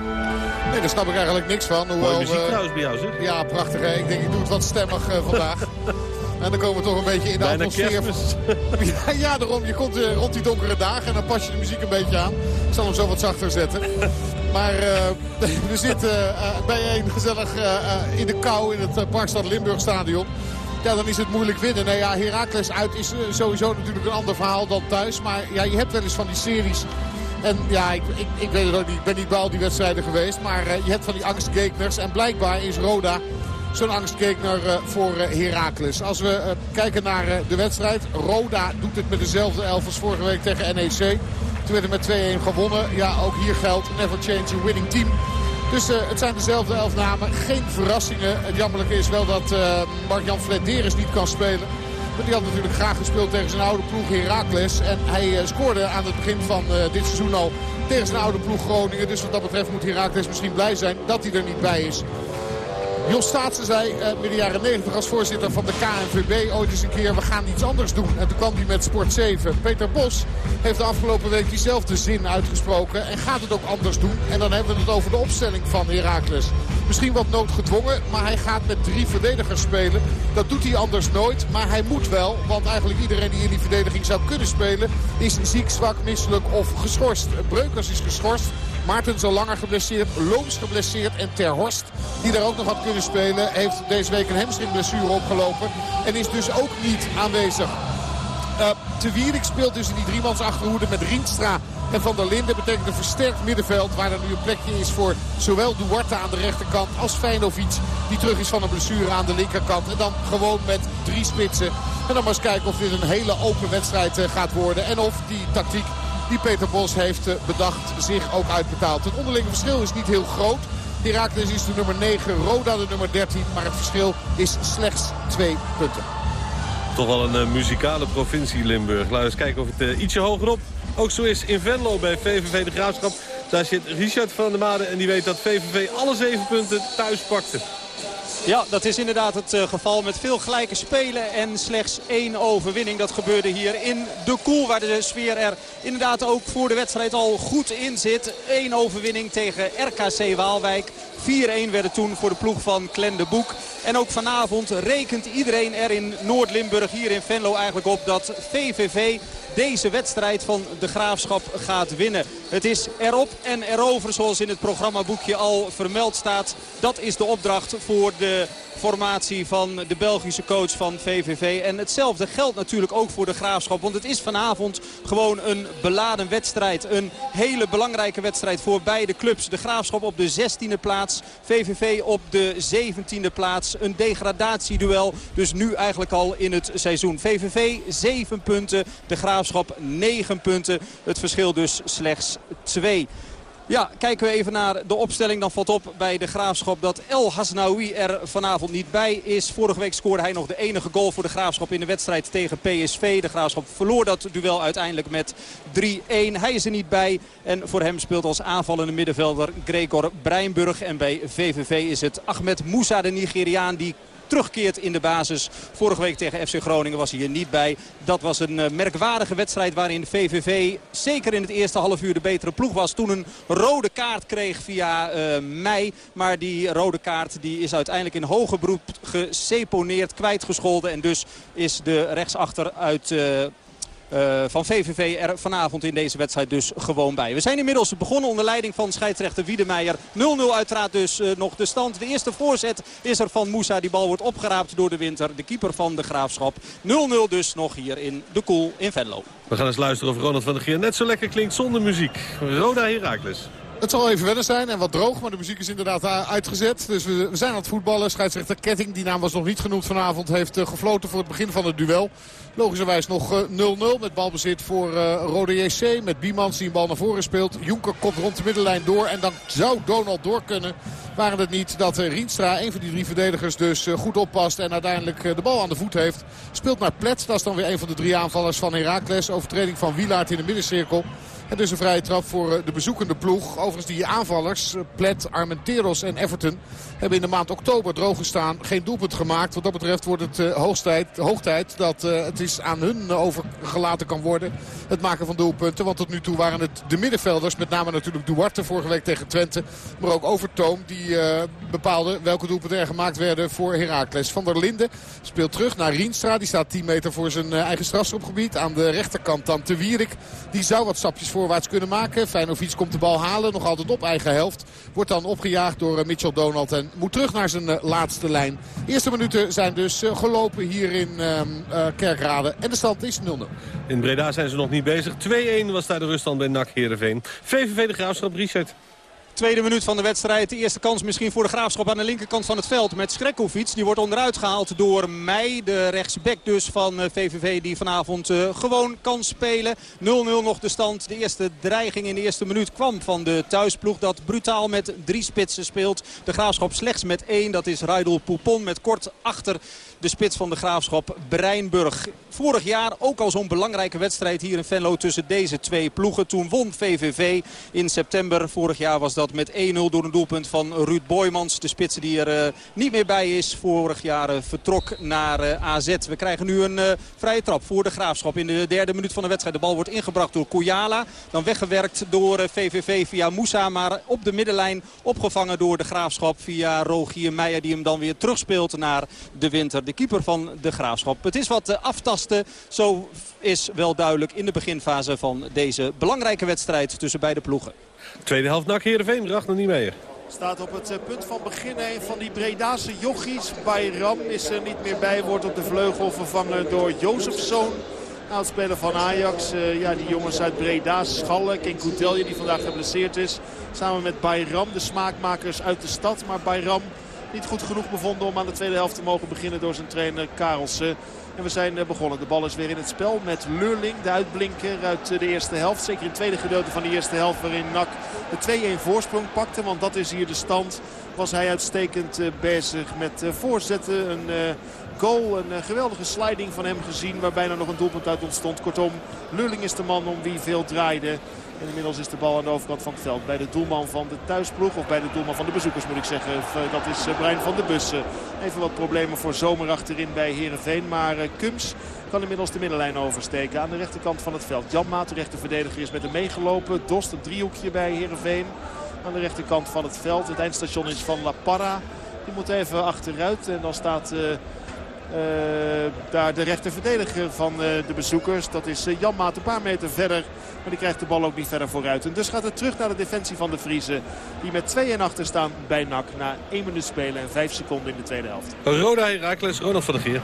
Nee, daar snap ik eigenlijk niks van. Mooie Hoewel, muziek eh, trouwens bij jou, zeg. Ja, prachtig. Hè? Ik denk, ik doe het wat stemmig vandaag. en dan komen we toch een beetje in de Bijna atmosfeer. ja, ja, daarom. Je komt rond die donkere dagen en dan pas je de muziek een beetje aan. Ik zal hem zo wat zachter zetten. Maar eh, we zitten eh, bijeen gezellig eh, in de kou in het Parkstad Limburg stadion. Ja, dan is het moeilijk winnen. Nee, ja, Heracles uit is sowieso natuurlijk een ander verhaal dan thuis. Maar ja, je hebt wel eens van die series... En ja, ik, ik, ik weet ook niet. Ik ben niet bij al die wedstrijden geweest. Maar je hebt van die angstgegners. En blijkbaar is Roda zo'n angstgegner eh, voor Heracles. Als we kijken naar de wedstrijd. Roda doet het met dezelfde elf als vorige week tegen NEC. Toen werd er met 2-1 gewonnen. Ja, ook hier geldt never change a winning team. Dus eh, het zijn dezelfde elf namen. Geen verrassingen. Het jammerlijke is wel dat eh Mark-Jan Flederis niet kan spelen. Maar die had natuurlijk graag gespeeld tegen zijn oude ploeg Heracles. En hij eh, scoorde aan het begin van dit seizoen al tegen zijn oude ploeg Groningen. Dus wat dat betreft moet Heracles misschien blij zijn dat hij er niet bij is. Jos Staatsen zei eh, midden jaren 90 als voorzitter van de KNVB ooit eens een keer we gaan iets anders doen. En toen kwam hij met Sport 7. Peter Bos heeft de afgelopen week diezelfde zin uitgesproken en gaat het ook anders doen. En dan hebben we het over de opstelling van Heracles. Misschien wat noodgedwongen, maar hij gaat met drie verdedigers spelen. Dat doet hij anders nooit, maar hij moet wel. Want eigenlijk iedereen die in die verdediging zou kunnen spelen is ziek, zwak, misselijk of geschorst. Breukers is geschorst. Maartens al langer geblesseerd, Looms geblesseerd en Ter Horst, die daar ook nog had kunnen spelen, heeft deze week een hamstringblessure opgelopen en is dus ook niet aanwezig. Uh, te Wierik speelt dus in die driemans achterhoede met Rienstra en Van der Linden. betekent een versterkt middenveld waar er nu een plekje is voor zowel Duarte aan de rechterkant als Feinovic. Die terug is van een blessure aan de linkerkant. En dan gewoon met drie spitsen. En dan maar eens kijken of dit een hele open wedstrijd uh, gaat worden. En of die tactiek die Peter Bos heeft uh, bedacht zich ook uitbetaalt. Het onderlinge verschil is niet heel groot. Heracles is de nummer 9, Roda de nummer 13. Maar het verschil is slechts twee punten. Toch wel een uh, muzikale provincie Limburg. Laten we eens kijken of het uh, ietsje hogerop ook zo is in Venlo bij VVV de Graafschap. Daar zit Richard van der Made en die weet dat VVV alle zeven punten thuis pakte. Ja, dat is inderdaad het eh, geval met veel gelijke spelen en slechts één overwinning. Dat gebeurde hier in de Koel, waar de sfeer er inderdaad ook voor de wedstrijd al goed in zit. Eén overwinning tegen RKC Waalwijk. 4-1 werd het toen voor de ploeg van Clen de Boek. En ook vanavond rekent iedereen er in Noord-Limburg, hier in Venlo eigenlijk op... dat VVV deze wedstrijd van de Graafschap gaat winnen. Het is erop en erover zoals in het programmaboekje al vermeld staat. Dat is de opdracht voor de formatie van de Belgische coach van VVV. En hetzelfde geldt natuurlijk ook voor de Graafschap. Want het is vanavond gewoon een beladen wedstrijd. Een hele belangrijke wedstrijd voor beide clubs. De Graafschap op de 16e plaats. VVV op de 17e plaats. Een degradatieduel. Dus nu eigenlijk al in het seizoen. VVV 7 punten. De Graafschap 9 punten. Het verschil dus slechts 2. Ja, kijken we even naar de opstelling. Dan valt op bij de Graafschap dat El Hasnaoui er vanavond niet bij is. Vorige week scoorde hij nog de enige goal voor de Graafschap in de wedstrijd tegen PSV. De Graafschap verloor dat duel uiteindelijk met 3-1. Hij is er niet bij. En voor hem speelt als aanvallende middenvelder Gregor Breinburg. En bij VVV is het Ahmed Moussa, de Nigeriaan, die terugkeert in de basis. Vorige week tegen FC Groningen was hij hier niet bij. Dat was een eh, merkwaardige wedstrijd waarin VVV zeker in het eerste half uur de betere ploeg was. Toen een rode kaart kreeg via uh, mei. Maar die rode kaart die is uiteindelijk in hoger beroep geseponeerd, kwijtgescholden. En dus is de rechtsachter uit... Uh, uh, van VVV er vanavond in deze wedstrijd dus gewoon bij. We zijn inmiddels begonnen onder leiding van scheidsrechter Wiedemeijer. 0-0 uiteraard dus uh, nog de stand. De eerste voorzet is er van Moussa. Die bal wordt opgeraapt door de winter. De keeper van de Graafschap. 0-0 dus nog hier in de Koel in Venlo. We gaan eens luisteren of Ronald van der Geer net zo lekker klinkt zonder muziek. Roda Heracles. Het zal even wennen zijn en wat droog, maar de muziek is inderdaad uitgezet. Dus we, zijn aan het voetballen. Scheidsrechter Ketting, die naam was nog niet genoemd vanavond, heeft uh, gefloten voor het begin van het duel. Logischerwijs nog 0-0 uh, met balbezit voor Rode JC. Met Biemans die een bal naar voren speelt. Jonker komt rond de middenlijn door. En dan zou Donald door kunnen. Waren het niet dat Rienstra, een van die drie verdedigers, dus goed oppast. En uiteindelijk de bal aan de voet heeft. Speelt naar Plet. Dat is dan weer een van de drie aanvallers van Heracles. Overtreding van Wielaert in de middencirkel. En dus een vrije trap voor de bezoekende ploeg. Overigens die aanvallers, Plet, Armenteros en Everton... hebben in de maand oktober droog gestaan. Geen doelpunt gemaakt. Wat dat betreft wordt het uh, hoogtijd, hoogtijd dat het is aan hun overgelaten kan worden. Het maken van doelpunten. Want tot nu toe waren het de middenvelders. Met name natuurlijk Duarte vorige week tegen Twente. Maar ook Overtoom die bepaalde welke doelpunten er gemaakt werden voor Heracles. Van der Linden speelt terug naar Rienstra. Die staat 10 meter voor zijn eigen strafschopgebied. Aan de rechterkant dan Te Wierik. Die zou wat stapjes voorwaarts kunnen maken. Feinovic komt de bal halen. Nog altijd op eigen helft. Wordt dan opgejaagd door Mitchell Donald. En moet terug naar zijn uh, laatste lijn. Eerste minuten zijn dus uh, gelopen hier in uh, Kerkrade. En de stand is 0-0. In Breda zijn ze nog niet bezig. 2-1 was daar de ruststand bij NAC Heerenveen. VVV de Graafschap, Richard. Tweede minuut van de wedstrijd. De eerste kans misschien voor de Graafschap aan de linkerkant van het veld. Met Schrekkovic. Die wordt onderuit gehaald door mij. De rechtsback dus van VVV die vanavond uh, gewoon kan spelen. 0-0 nog de stand. De eerste dreiging in de eerste minuut kwam van de thuisploeg. Dat brutaal met drie spitsen speelt. De Graafschap slechts met één. Dat is Raidel Poupon met kort achter de spits van de Graafschap Breinburg. Vorig jaar ook al zo'n belangrijke wedstrijd hier in Venlo tussen deze twee ploegen. Toen won VVV in september. Vorig jaar was dat met 1-0 door een doelpunt van Ruud Boymans. De spits die er uh, niet meer bij is. Vorig jaar uh, vertrok naar uh, AZ. We krijgen nu een vrije trap voor de Graafschap in de derde minuut van de wedstrijd. De bal wordt ingebracht door Koyala. Dan weggewerkt door VVV via Moussa. Maar op de middenlijn opgevangen door de Graafschap via Rogier Meijer. Die hem dan weer terugspeelt naar de winter. De keeper van de Graafschap. Het is wat aftasten. Zo is wel duidelijk in de beginfase van deze belangrijke wedstrijd tussen beide ploegen. Tweede helft NAC Heerenveen, Ragnar niet meer. Staat op het punt van begin een van die Bredase jochies. Bayram is er niet meer bij, wordt op de vleugel vervangen door Jozefzoon. Oudspeler van Ajax. Uh, ja, die jongens uit Breda, Schalk en Goudelje die vandaag geblesseerd is. Samen met Bayram, de smaakmakers uit de stad. Maar Bayram niet goed genoeg bevonden om aan de tweede helft te mogen beginnen door zijn trainer Karelsen. En we zijn begonnen. De bal is weer in het spel met Leurling, de uitblinker uit de eerste helft. Zeker in het tweede gedeelte van de eerste helft waarin NAC de 2-1 voorsprong pakte. Want dat is hier de stand was hij uitstekend eh, bezig met eh, voorzetten. Een eh, goal, een eh, geweldige sliding van hem gezien waar bijna nog een doelpunt uit ontstond. Kortom, Lulling is de man om wie veel draaide. Inmiddels is de bal aan de overkant van het veld. Bij de doelman van de thuisploeg. Of bij de doelman van de bezoekers moet ik zeggen. Eh, dat is eh, Brian van de Bussen. Even wat problemen voor zomer achterin bij Heerenveen. Maar eh, Kums kan inmiddels de middenlijn oversteken. Aan de rechterkant van het veld. Jan Maat, de rechterverdediger, is met hem meegelopen. Dost, een driehoekje bij Heerenveen. Aan de rechterkant van het veld. Het eindstation is van La Parra. Die moet even achteruit. En dan staat... daar de rechterverdediger van de bezoekers. Dat is Jan Maat een paar meter verder. Maar die krijgt de bal ook niet verder vooruit. En dus gaat het terug naar de defensie van de Vriezen. Die met 2-1 achter staan bij NAC. Na 1 minuut spelen en 5 seconden in de tweede helft. Roda Heracles, Ronald van der Geer.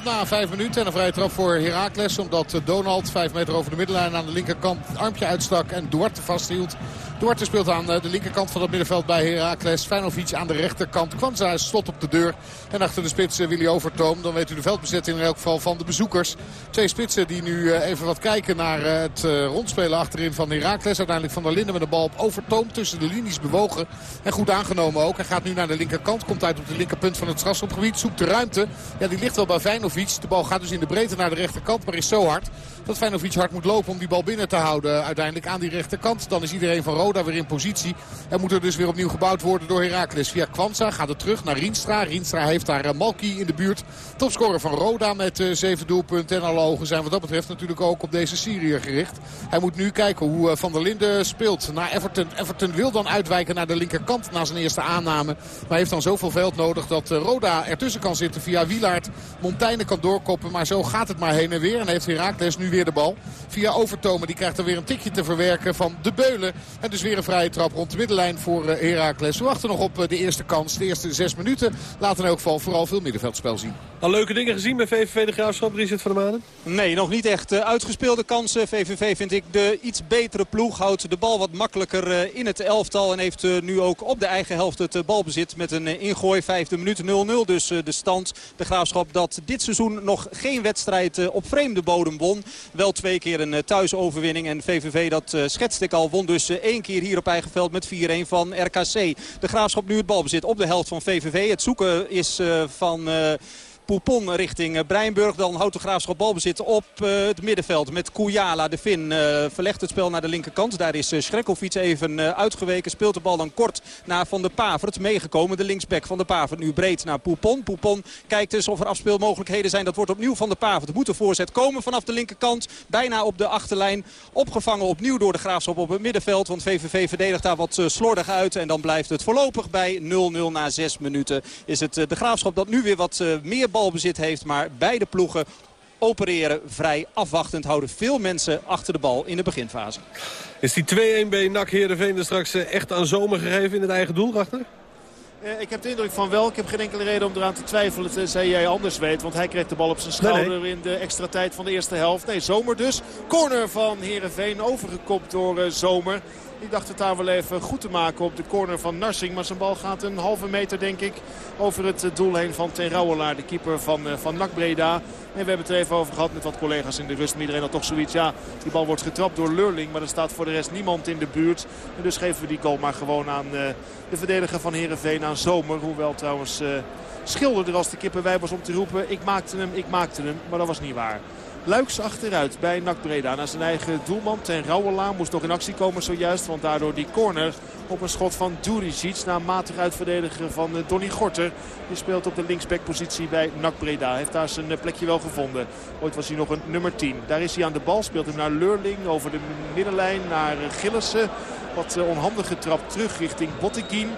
0-0 na 5 minuten en een vrije trap voor Heracles. Omdat Donald 5 meter over de middenlijn aan de linkerkant het armpje uitstak en Duarte vasthield. Duarte speelt aan eh, de linkerkant van het middenveld bij Heracles. Feyenoord aan de rechterkant. Kwanza is slot op de deur. En achter de spits Willy Overtoom. Dan weet u de veldbezetting in elk geval van de bezoekers. Twee spitsen die nu eh, even wat kijken naar eh, het rondspelen achterin van Heracles. Uiteindelijk van der Linden met de bal op Overtoom. Tussen de linies bewogen. En goed aangenomen ook. Hij gaat nu naar de linkerkant. Komt uit op de linkerpunt van het strafschopgebied. Zoekt de ruimte. Ja, die ligt wel bij Feyenoord. De bal gaat dus in de breedte naar de rechterkant. Maar is zo hard dat Feyenoord hard moet lopen om die bal binnen te houden. Uiteindelijk aan die rechterkant. Dan is iedereen van Roda weer in positie. En moet er dus weer opnieuw gebouwd worden door Heracles. Via Kwanza gaat het terug naar Rienstra. Rienstra heeft daar eh, Malki in de buurt. Topscorer van Roda met eh, zeven doelpunten. En alle ogen zijn wat dat betreft natuurlijk ook op deze Syriër gericht. Hij moet nu kijken hoe eh, Van der Linden speelt naar Everton. Everton wil dan uitwijken naar de linkerkant na zijn eerste aanname. Maar heeft dan zoveel veld nodig dat eh, Roda ertussen kan zitten via Wielaert. Montaigne kan doorkoppen, maar zo gaat het maar heen en weer. En heeft Heracles nu weer de bal. Via Overtomen, die krijgt er weer een tikje te verwerken van de Beulen. En dus weer een vrije trap rond de middenlijn voor eh, Heracles. We wachten nog op eh, de eerste kans, de eerste zes minuten. Laten in elk geval vooral veel middenveldspel zien. Al leuke dingen gezien bij VVV de Graafschap, Richard van der Maden? Nee, nog niet echt eh, uitgespeelde kansen. VVV vind ik de iets betere ploeg. Houdt de bal wat makkelijker in het elftal. En heeft nu ook op de eigen helft het balbezit met een ingooi. Vijfde minuut 0-0 dus de stand. De Graafschap dat dit seizoen nog geen wedstrijd op vreemde bodem won. Wel twee keer een thuisoverwinning. En VVV dat schetste ik al won dus één keer hier op eigen veld met 4-1 van RKC. De Graafschap nu het balbezit op de helft van VVV. Het zoeken is eh, van... Poupon richting eh, Breinburg. Dan houdt de Graafschap balbezit op eh, het middenveld met Koujala. De Fin eh, verlegt het spel naar de linkerkant. Daar is Schrekkelfiets even uitgeweken. Speelt de bal dan kort naar Van der Pavert. Meegekomen de linksback van de Pavert. Nu breed naar Poupon. Poupon kijkt dus of er afspeelmogelijkheden zijn. Dat wordt opnieuw van de Pavert. Moet de voorzet komen vanaf de linkerkant. Bijna op de achterlijn. Opgevangen opnieuw door de Graafschap op het middenveld. Want VVV verdedigt daar wat slordig uit. En dan blijft het voorlopig bij 0-0 na 6 minuten. Is het de Graafschap dat nu weer wat meer balbezit heeft. Maar beide ploegen opereren vrij afwachtend. Houden veel mensen achter de bal in de beginfase. Is die 2-1 bij NAC Heerenveen er straks eh, echt aan zomer gegeven in het eigen doel, Rachter? Eh, ik heb de indruk van wel. Ik heb geen enkele reden om eraan te twijfelen. Tenzij jij anders weet. Want hij kreeg de bal op zijn Nee, schouder in de extra tijd van de eerste helft. Nee, Zomer dus. Corner van Heerenveen. Overgekopt door eh, Zomer. Die dacht het daar wel even goed te maken op de corner van Narsing. Maar zijn bal gaat een halve meter denk ik over het eh, doel heen van Ten Rouwelaar. De keeper van, eh, van NAC. En we hebben het er even over gehad met wat collega's in de rust. Maar iedereen had toch zoiets. Ja, die bal wordt getrapt door Lurling. Maar er staat voor de rest niemand in de buurt. En dus geven we die goal maar gewoon aan eh, de verdediger van Heerenveen. Aan Zomer. Hoewel trouwens... eh Schilder er als de kippenwij was om te roepen. Ik maakte hem, ik maakte hem. Maar dat was niet waar. Luiks achteruit bij NAC Breda. Naar zijn eigen doelman ten Rouwelaar moest nog in actie komen zojuist. Want daardoor die corner op een schot van Duricic. Na matig uitverdediger van eh, Donny Gorter. Die speelt op de linksbackpositie bij NAC Breda. Heeft daar zijn eh, plekje wel gevonden. Ooit was hij nog een nummer 10. Daar is hij aan de bal. Speelt hem naar Leurling over de middenlijn naar eh, Gillissen. Wat eh, onhandig getrapt terug richting Botteguin.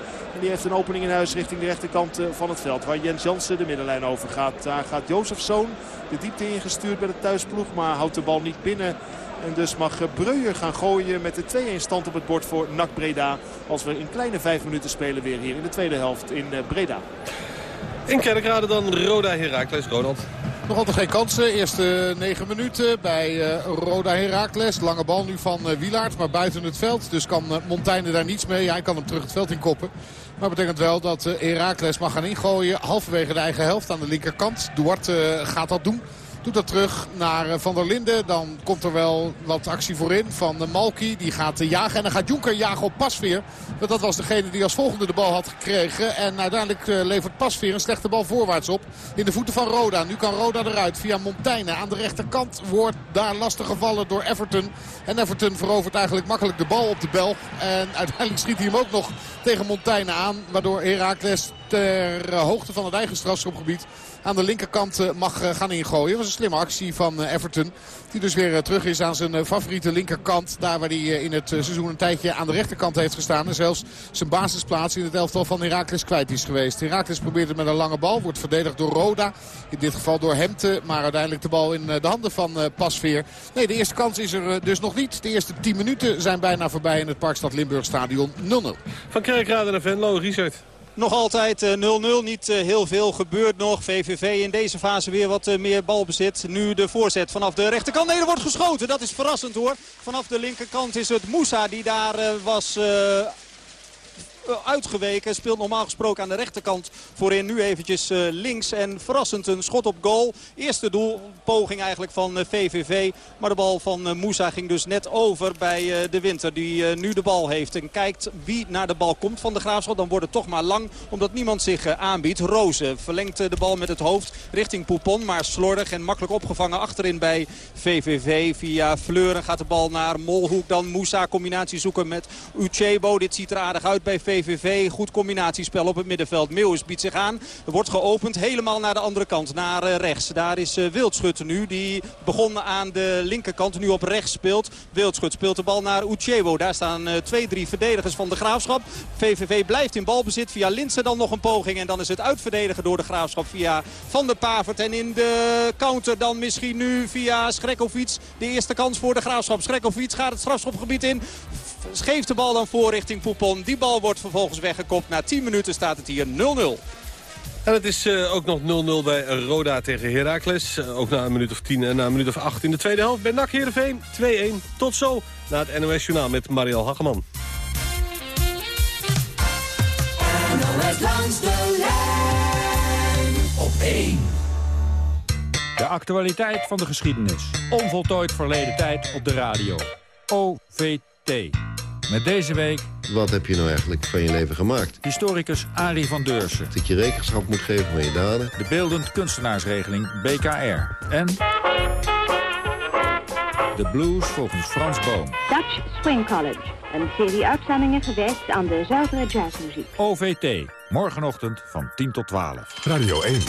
Die heeft een opening in huis richting de rechterkant eh, van het veld. Waar Jens Jansen de middenlijn over gaat. Daar gaat Jozefzoon de diepte ingestuurd bij de thuisploeg. Maar houdt de bal niet binnen. En dus mag eh, Breuer gaan gooien met de 2-1 stand op het bord voor NAC Breda. Als we in kleine vijf minuten spelen weer hier in de tweede helft in eh, Breda. In Kerkrade dan Roda Heracles, Ronald. Nog altijd geen kansen. Eerste negen minuten bij eh, Roda Heracles. Lange bal nu van eh, Wielaert, maar buiten het veld. Dus kan uh, Montaigne daar niets mee. Hij kan hem terug het veld in koppen. Maar betekent wel dat Heracles mag gaan ingooien. Halverwege de eigen helft aan de linkerkant. Duarte gaat dat doen. Doet dat terug naar eh, Van der Linden. Dan komt er wel wat actie voorin van eh, Malki. Die gaat eh, jagen en dan gaat Jonker jagen op Pasveer. Want dat was degene die als volgende de bal had gekregen. En uiteindelijk levert Pasveer een slechte bal voorwaarts op. In de voeten van Roda. Nu kan Roda eruit via Montaigne. Aan de rechterkant wordt daar lastig gevallen door Everton. En Everton verovert eigenlijk makkelijk de bal op de Belg. En uiteindelijk schiet hij hem ook nog tegen Montaigne aan. Waardoor Heracles ter hoogte van het eigen strafschopgebied aan de linkerkant eh, mag eh, gaan ingooien. Dat was een slimme actie van eh, Everton. Die dus weer terug is aan zijn favoriete linkerkant. Daar waar hij in het seizoen een tijdje aan de rechterkant heeft gestaan. En zelfs zijn basisplaats in het elftal van Heracles kwijt is geweest. Heracles probeert het met een lange bal. Wordt verdedigd door Roda. In dit geval door Hemte. Maar uiteindelijk de bal in de handen van Pasveer. Nee, de eerste kans is er dus nog niet. De eerste 10 minuten zijn bijna voorbij in het Parkstad Limburg stadion 0-0. Van Kerkrade naar Venlo, Richard. Nog altijd eh, 0-0, niet eh, heel veel gebeurt nog. VVV in deze fase weer wat eh, meer balbezit. Nu de voorzet vanaf de rechterkant. Nee, er wordt geschoten. Dat is verrassend hoor. Vanaf de linkerkant is het Moussa die daar eh, was... eh, uitgeweken. Speelt normaal gesproken aan de rechterkant voorin. Nu eventjes eh, links en verrassend een schot op goal. Eerste doelpoging eigenlijk van eh, VVV. Maar de bal van eh, Moussa ging dus net over bij eh, de Winter. Die eh, nu de bal heeft en kijkt wie naar de bal komt van de Graafschap. Dan wordt het toch maar lang omdat niemand zich eh, aanbiedt. Rozen verlengt eh, de bal met het hoofd richting Poupon. Maar slordig en makkelijk opgevangen achterin bij VVV. Via Fleuren gaat de bal naar Molhoek. Dan Moussa combinatie zoeken met Uchebo. Dit ziet er aardig uit bij VVV. Goed combinatiespel op het middenveld. Meeuwis biedt zich aan. Er wordt geopend helemaal naar de andere kant. Naar eh, rechts. Daar is eh, Wildschut nu. Die begon aan de linkerkant. Nu op rechts speelt. Wildschut speelt de bal naar Uchebo. Daar staan eh, twee, drie verdedigers van de Graafschap. VVV blijft in balbezit. Via Linsen dan nog een poging. En dan is het uitverdedigen door de Graafschap via Van der Pavert. En in de counter dan misschien nu via Schrekkovic. De eerste kans voor de Graafschap. Schrekkovic gaat het strafschopgebied in. Geeft de bal dan voor richting Poupon. Die bal wordt vervolgens weggekopt. Na 10 minuten staat het hier 0-0. En het is eh, ook nog 0-0 bij Roda tegen Heracles. Eh, ook na een minuut of 10 en na een minuut of 8 in de tweede helft. Bij NAC Heerenveen 2-1. Tot zo na het NOS Journaal met Mariel Hageman. NOS langs de lijn op 1. De actualiteit van de geschiedenis. Onvoltooid verleden tijd op de radio. OVT. Met deze week Wat heb je nou eigenlijk van je leven gemaakt? historicus Arie van Deursen. Dat je rekenschap moet geven van je daden. De beeldend kunstenaarsregeling BKR. En de blues volgens Frans Boom. Dutch Swing College. Een serie uitzendingen gewijd aan de zuivere jazzmuziek. OVT. Morgenochtend van 10 tot 12. Radio 1.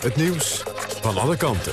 Het nieuws van alle kanten.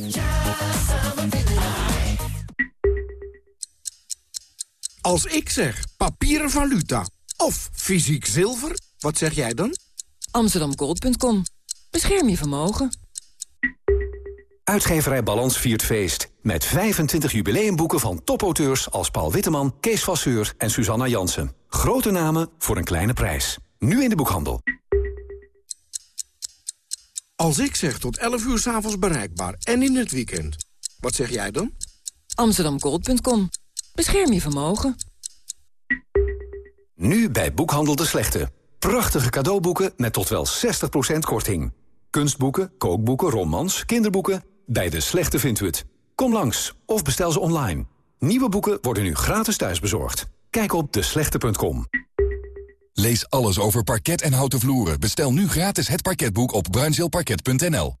Als ik zeg papieren valuta of fysiek zilver, wat zeg jij dan? Amsterdamgold.com. Bescherm je vermogen. Uitgeverij Balans viert feest. Met 25 jubileumboeken van topauteurs als Paul Witteman, Kees Vasseur en Susanna Jansen. Grote namen voor een kleine prijs. Nu in de boekhandel. Als ik zeg tot 11 uur s'avonds bereikbaar en in het weekend, wat zeg jij dan? Amsterdamgold.com. Bescherm je vermogen. Nu bij Boekhandel de Slechte. Prachtige cadeauboeken met tot wel 60% korting. Kunstboeken, kookboeken, romans, kinderboeken. Bij de Slechte vindt u het. Kom langs of bestel ze online. Nieuwe boeken worden nu gratis thuisbezorgd. Kijk op deslechte.com. Lees alles over parket en houten vloeren. Bestel nu gratis het parketboek op bruinzeelparket.nl.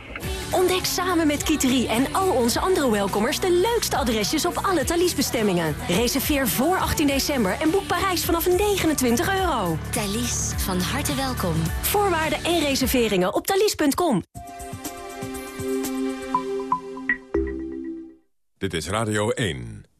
Ontdek samen met Kiteri en al onze andere welkomers... de leukste adresjes op alle Thalys-bestemmingen. Reserveer voor 18 december en boek Parijs vanaf 29 euro. Thalys, van harte welkom. Voorwaarden en reserveringen op thalys.com. Dit is Radio 1.